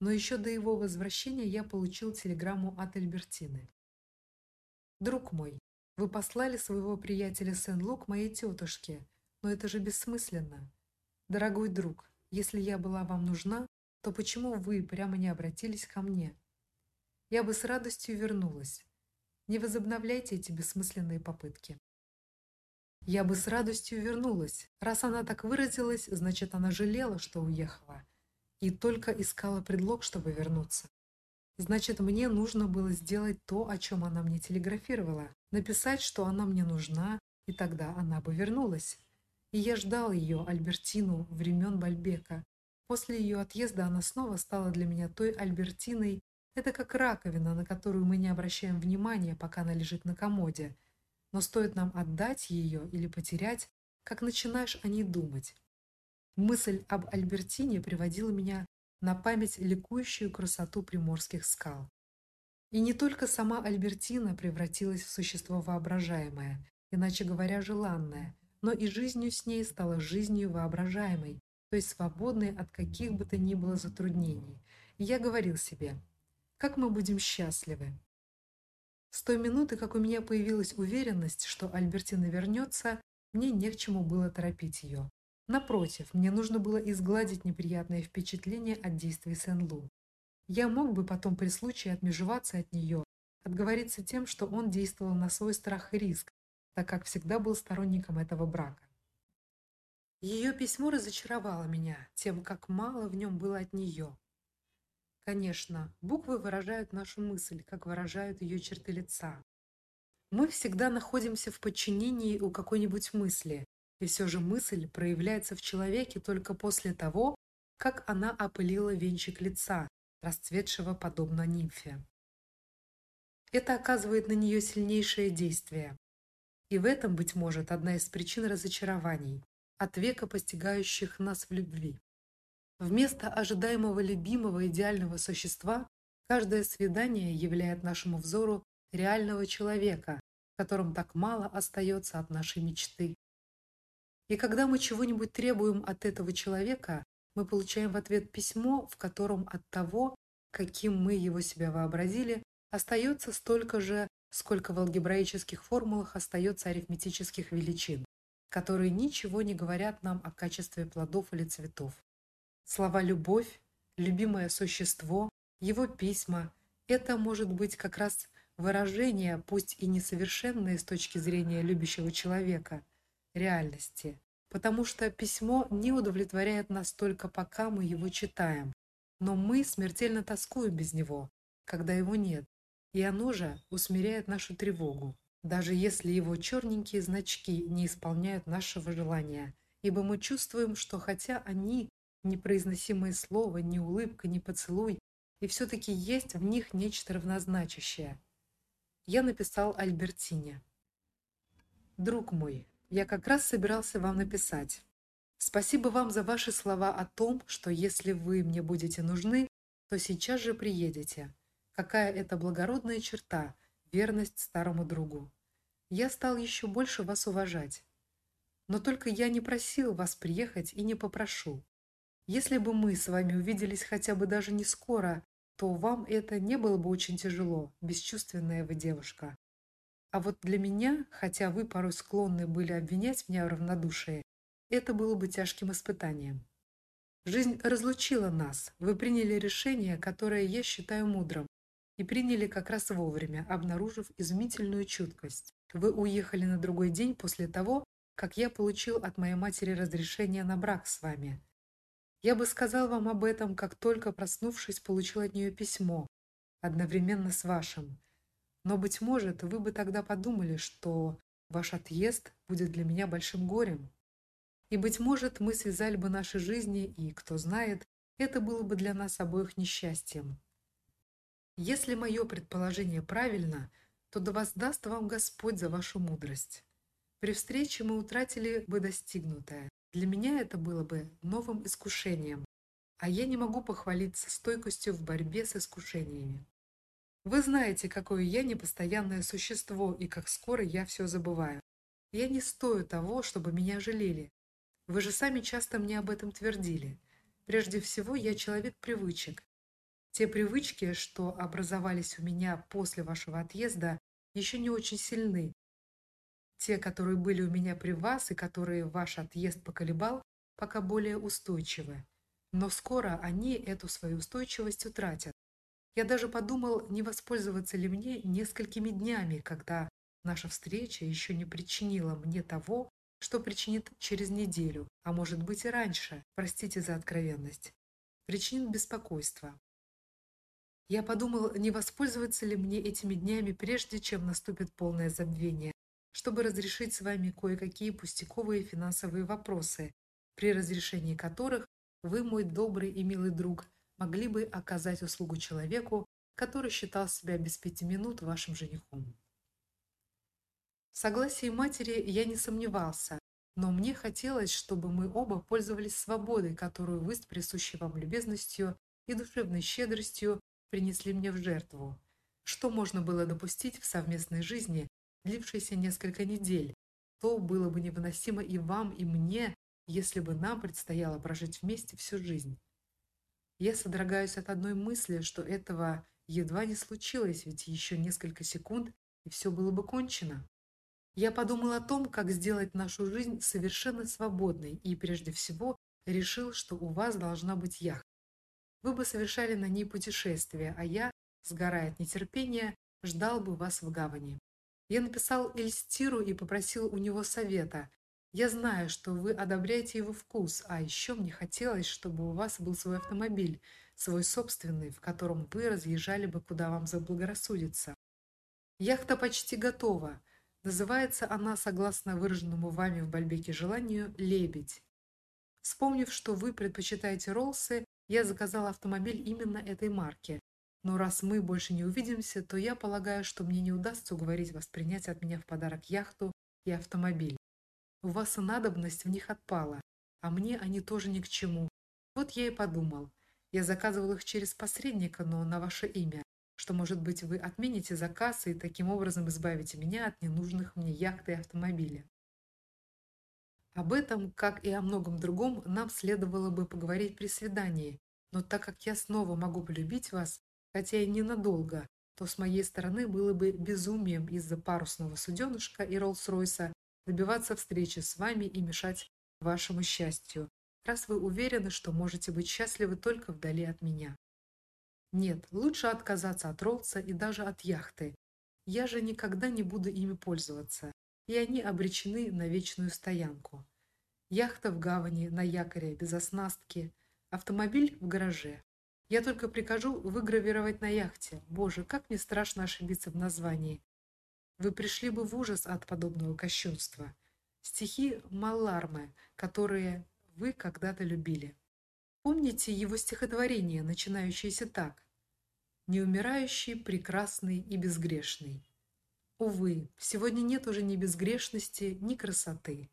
но еще до его возвращения я получил телеграмму от Альбертины. «Друг мой, вы послали своего приятеля Сен-Лу к моей тетушке, но это же бессмысленно. Дорогой друг, если я была вам нужна, то почему вы прямо не обратились ко мне? Я бы с радостью вернулась. Не возобновляйте эти бессмысленные попытки. Я бы с радостью вернулась. Раз она так выразилась, значит, она жалела, что уехала и только искала предлог, чтобы вернуться. Значит, мне нужно было сделать то, о чем она мне телеграфировала, написать, что она мне нужна, и тогда она бы вернулась. И я ждал ее, Альбертину, времен Бальбека. После ее отъезда она снова стала для меня той Альбертиной. Это как раковина, на которую мы не обращаем внимания, пока она лежит на комоде. Но стоит нам отдать ее или потерять, как начинаешь о ней думать. Мысль об Альбертине приводила меня на память ликующую красоту приморских скал. И не только сама Альбертина превратилась в существо воображаемое, иначе говоря, желанное, но и жизнью с ней стала жизнью воображаемой, то есть свободной от каких бы то ни было затруднений. И я говорил себе, как мы будем счастливы. С той минуты, как у меня появилась уверенность, что Альбертина вернется, мне не к чему было торопить ее. Напротив, мне нужно было изгладить неприятное впечатление от действий Сен-Лу. Я мог бы потом при случае отмежеваться от нее, отговориться тем, что он действовал на свой страх и риск, так как всегда был сторонником этого брака. Ее письмо разочаровало меня тем, как мало в нем было от нее. Конечно, буквы выражают нашу мысль, как выражают ее черты лица. Мы всегда находимся в подчинении у какой-нибудь мысли, и все же мысль проявляется в человеке только после того, как она опылила венчик лица, расцветшего подобно нимфе. Это оказывает на нее сильнейшее действие. И в этом, быть может, одна из причин разочарований, от века постигающих нас в любви. Вместо ожидаемого любимого идеального существа, каждое свидание являет нашему взору реального человека, в так мало остается от нашей мечты. И когда мы чего-нибудь требуем от этого человека, мы получаем в ответ письмо, в котором от того, каким мы его себя вообразили, остается столько же, сколько в алгебраических формулах остается арифметических величин, которые ничего не говорят нам о качестве плодов или цветов. Слова «любовь», «любимое существо», его письма – это может быть как раз выражение, пусть и несовершенное с точки зрения любящего человека – реальности, потому что письмо не удовлетворяет нас только пока мы его читаем. Но мы смертельно тоскуем без него, когда его нет, и оно же усмиряет нашу тревогу, даже если его черненькие значки не исполняют нашего желания, ибо мы чувствуем, что хотя они непроизносимое слово, ни улыбка, ни поцелуй, и все-таки есть в них нечто равнозначащее. Я написал Альбертине. «Друг мой, я как раз собирался вам написать. Спасибо вам за ваши слова о том, что если вы мне будете нужны, то сейчас же приедете. Какая это благородная черта верность старому другу. Я стал еще больше вас уважать. Но только я не просил вас приехать и не попрошу. Если бы мы с вами увиделись хотя бы даже не скоро, то вам это не было бы очень тяжело, бесчувственная вы девушка. А вот для меня, хотя вы порой склонны были обвинять меня в равнодушии, это было бы тяжким испытанием. Жизнь разлучила нас. Вы приняли решение, которое я считаю мудрым, и приняли как раз вовремя, обнаружив изумительную чуткость. Вы уехали на другой день после того, как я получил от моей матери разрешение на брак с вами. Я бы сказал вам об этом, как только проснувшись, получил от нее письмо, одновременно с вашим. Но быть может, вы бы тогда подумали, что ваш отъезд будет для меня большим горем. И быть может, мы связали бы наши жизни, и кто знает, это было бы для нас обоих несчастьем. Если мое предположение правильно, то да воздаст вам Господь за вашу мудрость. При встрече мы утратили бы достигнутое. Для меня это было бы новым искушением, а я не могу похвалиться стойкостью в борьбе с искушениями. Вы знаете, какое я непостоянное существо и как скоро я все забываю. Я не стою того, чтобы меня жалели. Вы же сами часто мне об этом твердили. Прежде всего, я человек привычек. Те привычки, что образовались у меня после вашего отъезда, еще не очень сильны, те, которые были у меня при вас и которые ваш отъезд поколебал, пока более устойчивы. Но скоро они эту свою устойчивость утратят. Я даже подумал, не воспользоваться ли мне несколькими днями, когда наша встреча еще не причинила мне того, что причинит через неделю, а может быть и раньше, простите за откровенность, причинит беспокойство. Я подумал, не воспользоваться ли мне этими днями, прежде чем наступит полное забвение, чтобы разрешить с вами кое-какие пустяковые финансовые вопросы, при разрешении которых вы, мой добрый и милый друг, могли бы оказать услугу человеку, который считал себя без пяти минут вашим женихом. В согласии матери я не сомневался, но мне хотелось, чтобы мы оба пользовались свободой, которую вы с присущей вам любезностью и душевной щедростью принесли мне в жертву. Что можно было допустить в совместной жизни, длившейся несколько недель, то было бы невыносимо и вам, и мне, если бы нам предстояло прожить вместе всю жизнь. Я содрогаюсь от одной мысли, что этого едва не случилось, ведь еще несколько секунд, и все было бы кончено. Я подумал о том, как сделать нашу жизнь совершенно свободной, и прежде всего решил, что у вас должна быть яхта. Вы бы совершали на ней путешествие, а я, сгорая от нетерпения, ждал бы вас в гавани. Я написал Эльстиру и попросил у него совета. Я знаю, что вы одобряете его вкус, а еще мне хотелось, чтобы у вас был свой автомобиль, свой собственный, в котором вы разъезжали бы куда вам заблагорассудится. Яхта почти готова. Называется она, согласно выраженному вами в Бальбеке желанию, «Лебедь». Вспомнив, что вы предпочитаете Роллсы, я заказал автомобиль именно этой марки. Но раз мы больше не увидимся, то я полагаю, что мне не удастся уговорить вас принять от меня в подарок яхту и автомобиль. У вас и надобность в них отпала, а мне они тоже ни к чему. Вот я и подумал. Я заказывал их через посредника, но на ваше имя, что, может быть, вы отмените заказ и таким образом избавите меня от ненужных мне яхты и автомобиля. Об этом, как и о многом другом, нам следовало бы поговорить при свидании, но так как я снова могу полюбить вас, хотя и ненадолго, то с моей стороны было бы безумием из-за парусного суденышка и Роллс-Ройса добиваться встречи с вами и мешать вашему счастью, раз вы уверены, что можете быть счастливы только вдали от меня. Нет, лучше отказаться от Роллса и даже от яхты. Я же никогда не буду ими пользоваться, и они обречены на вечную стоянку. Яхта в гавани, на якоре, без оснастки, автомобиль в гараже. Я только прикажу выгравировать на яхте. Боже, как мне страшно ошибиться в названии. Вы пришли бы в ужас от подобного кощунства. Стихи Малларме, которые вы когда-то любили. Помните его стихотворение, начинающееся так: неумирающий, прекрасный и безгрешный. Увы, сегодня нет уже ни безгрешности, ни красоты.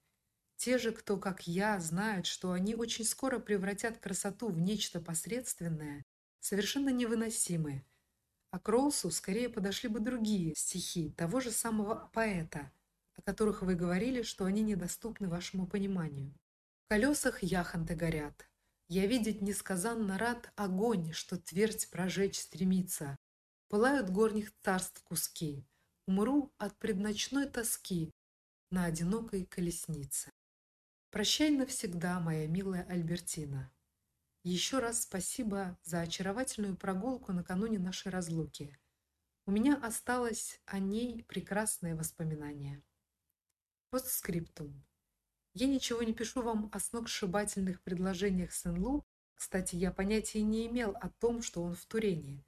Те же, кто, как я, знают, что они очень скоро превратят красоту в нечто посредственное, совершенно невыносимые. А Кроусу скорее подошли бы другие стихи того же самого поэта, о которых вы говорили, что они недоступны вашему пониманию. В колесах яхонты горят. Я видеть несказанно рад огонь, что твердь прожечь стремится. Пылают горних царств куски. Умру от предночной тоски на одинокой колеснице. Прощай навсегда, моя милая Альбертина. Еще раз спасибо за очаровательную прогулку накануне нашей разлуки. У меня осталось о ней прекрасное воспоминание. Постскриптум. Я ничего не пишу вам о сногсшибательных предложениях Сен-Лу. Кстати, я понятия не имел о том, что он в Турене,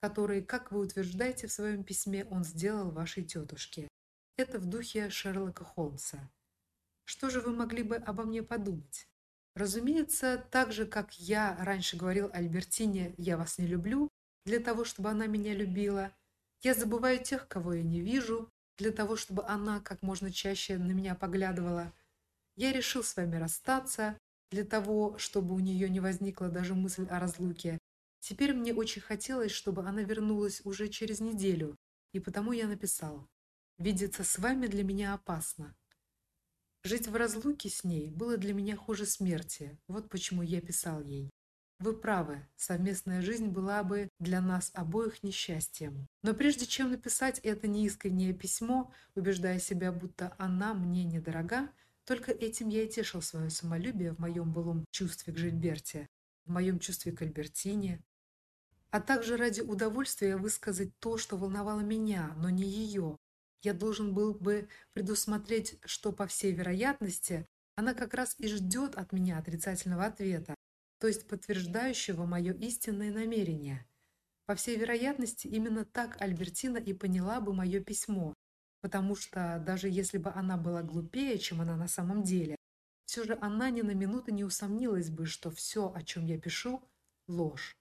которые, как вы утверждаете в своем письме, он сделал вашей тетушке. Это в духе Шерлока Холмса. Что же вы могли бы обо мне подумать? Разумеется, так же как я раньше говорил Альбертине: "Я вас не люблю", для того, чтобы она меня любила. Я забываю тех, кого я не вижу, для того, чтобы она как можно чаще на меня поглядывала. Я решил с вами расстаться для того, чтобы у нее не возникла даже мысль о разлуке. Теперь мне очень хотелось, чтобы она вернулась уже через неделю, и потому я написал: "Видеться с вами для меня опасно. Жить в разлуке с ней было для меня хуже смерти. Вот почему я писал ей. Вы правы, совместная жизнь была бы для нас обоих несчастьем. Но прежде чем написать это неискреннее письмо, убеждая себя, будто она мне недорога, только этим я и тешил свое самолюбие в моем былом чувстве к Жильберте, в моем чувстве к Альбертине, а также ради удовольствия высказать то, что волновало меня, но не ее, я должен был бы предусмотреть, что по всей вероятности она как раз и ждет от меня отрицательного ответа, то есть подтверждающего мое истинное намерение. По всей вероятности, именно так Альбертина и поняла бы мое письмо, потому что даже если бы она была глупее, чем она на самом деле, все же она ни на минуту не усомнилась бы, что все, о чем я пишу, ложь.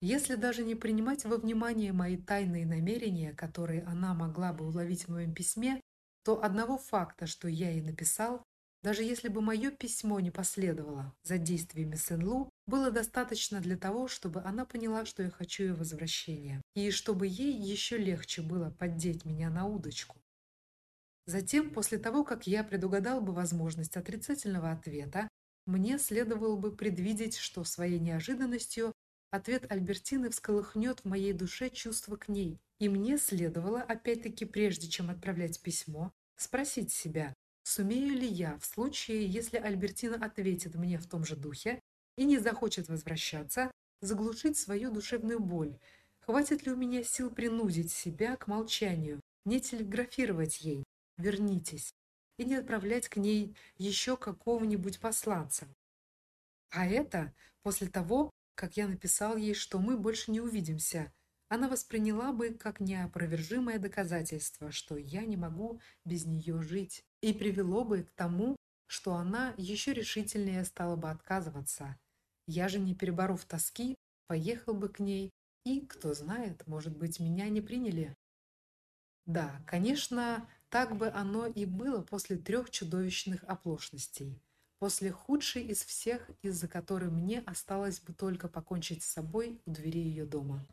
Если даже не принимать во внимание мои тайные намерения, которые она могла бы уловить в моем письме, то одного факта, что я ей написал, даже если бы мое письмо не последовало за действиями Сен-Лу, было достаточно для того, чтобы она поняла, что я хочу ее возвращения, и чтобы ей еще легче было поддеть меня на удочку. Затем, после того, как я предугадал бы возможность отрицательного ответа, мне следовало бы предвидеть, что своей неожиданностью Ответ Альбертины всколыхнет в моей душе чувство к ней, и мне следовало, опять-таки, прежде чем отправлять письмо, спросить себя, сумею ли я в случае, если Альбертина ответит мне в том же духе и не захочет возвращаться, заглушить свою душевную боль. Хватит ли у меня сил принудить себя к молчанию, не телеграфировать ей: "Вернитесь" и не отправлять к ней еще какого-нибудь посланца. А это после того, как я написал ей, что мы больше не увидимся, она восприняла бы как неопровержимое доказательство, что я не могу без нее жить, и привело бы к тому, что она еще решительнее стала бы отказываться. Я же, не переборов тоски, поехал бы к ней, и, кто знает, может быть, меня не приняли. Да, конечно, так бы оно и было после трех чудовищных оплошностей после худшей из всех, из-за которой мне осталось бы только покончить с собой у двери ее дома.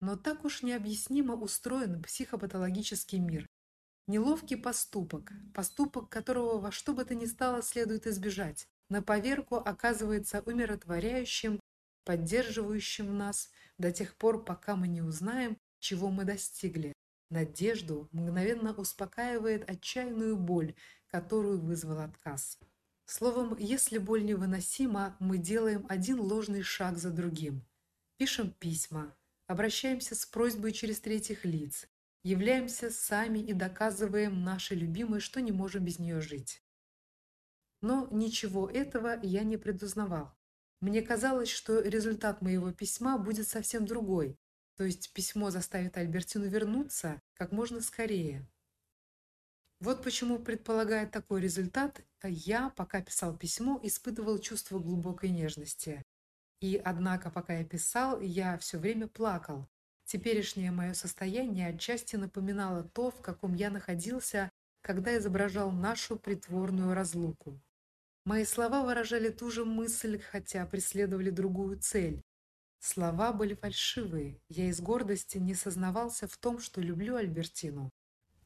Но так уж необъяснимо устроен психопатологический мир. Неловкий поступок, поступок которого во что бы то ни стало следует избежать, на поверку оказывается умиротворяющим, поддерживающим нас до тех пор, пока мы не узнаем, чего мы достигли. Надежду мгновенно успокаивает отчаянную боль, которую вызвал отказ. Словом, если боль невыносима, мы делаем один ложный шаг за другим. Пишем письма, обращаемся с просьбой через третьих лиц, являемся сами и доказываем нашей любимой, что не можем без нее жить. Но ничего этого я не предузнавал. Мне казалось, что результат моего письма будет совсем другой, то есть письмо заставит Альбертину вернуться как можно скорее. Вот почему, предполагая такой результат, я, пока писал письмо, испытывал чувство глубокой нежности. И однако, пока я писал, я все время плакал. Теперешнее мое состояние отчасти напоминало то, в каком я находился, когда изображал нашу притворную разлуку. Мои слова выражали ту же мысль, хотя преследовали другую цель. Слова были фальшивые. Я из гордости не сознавался в том, что люблю Альбертину.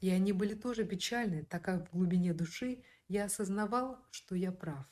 И они были тоже печальны, так как в глубине души я осознавал, что я прав.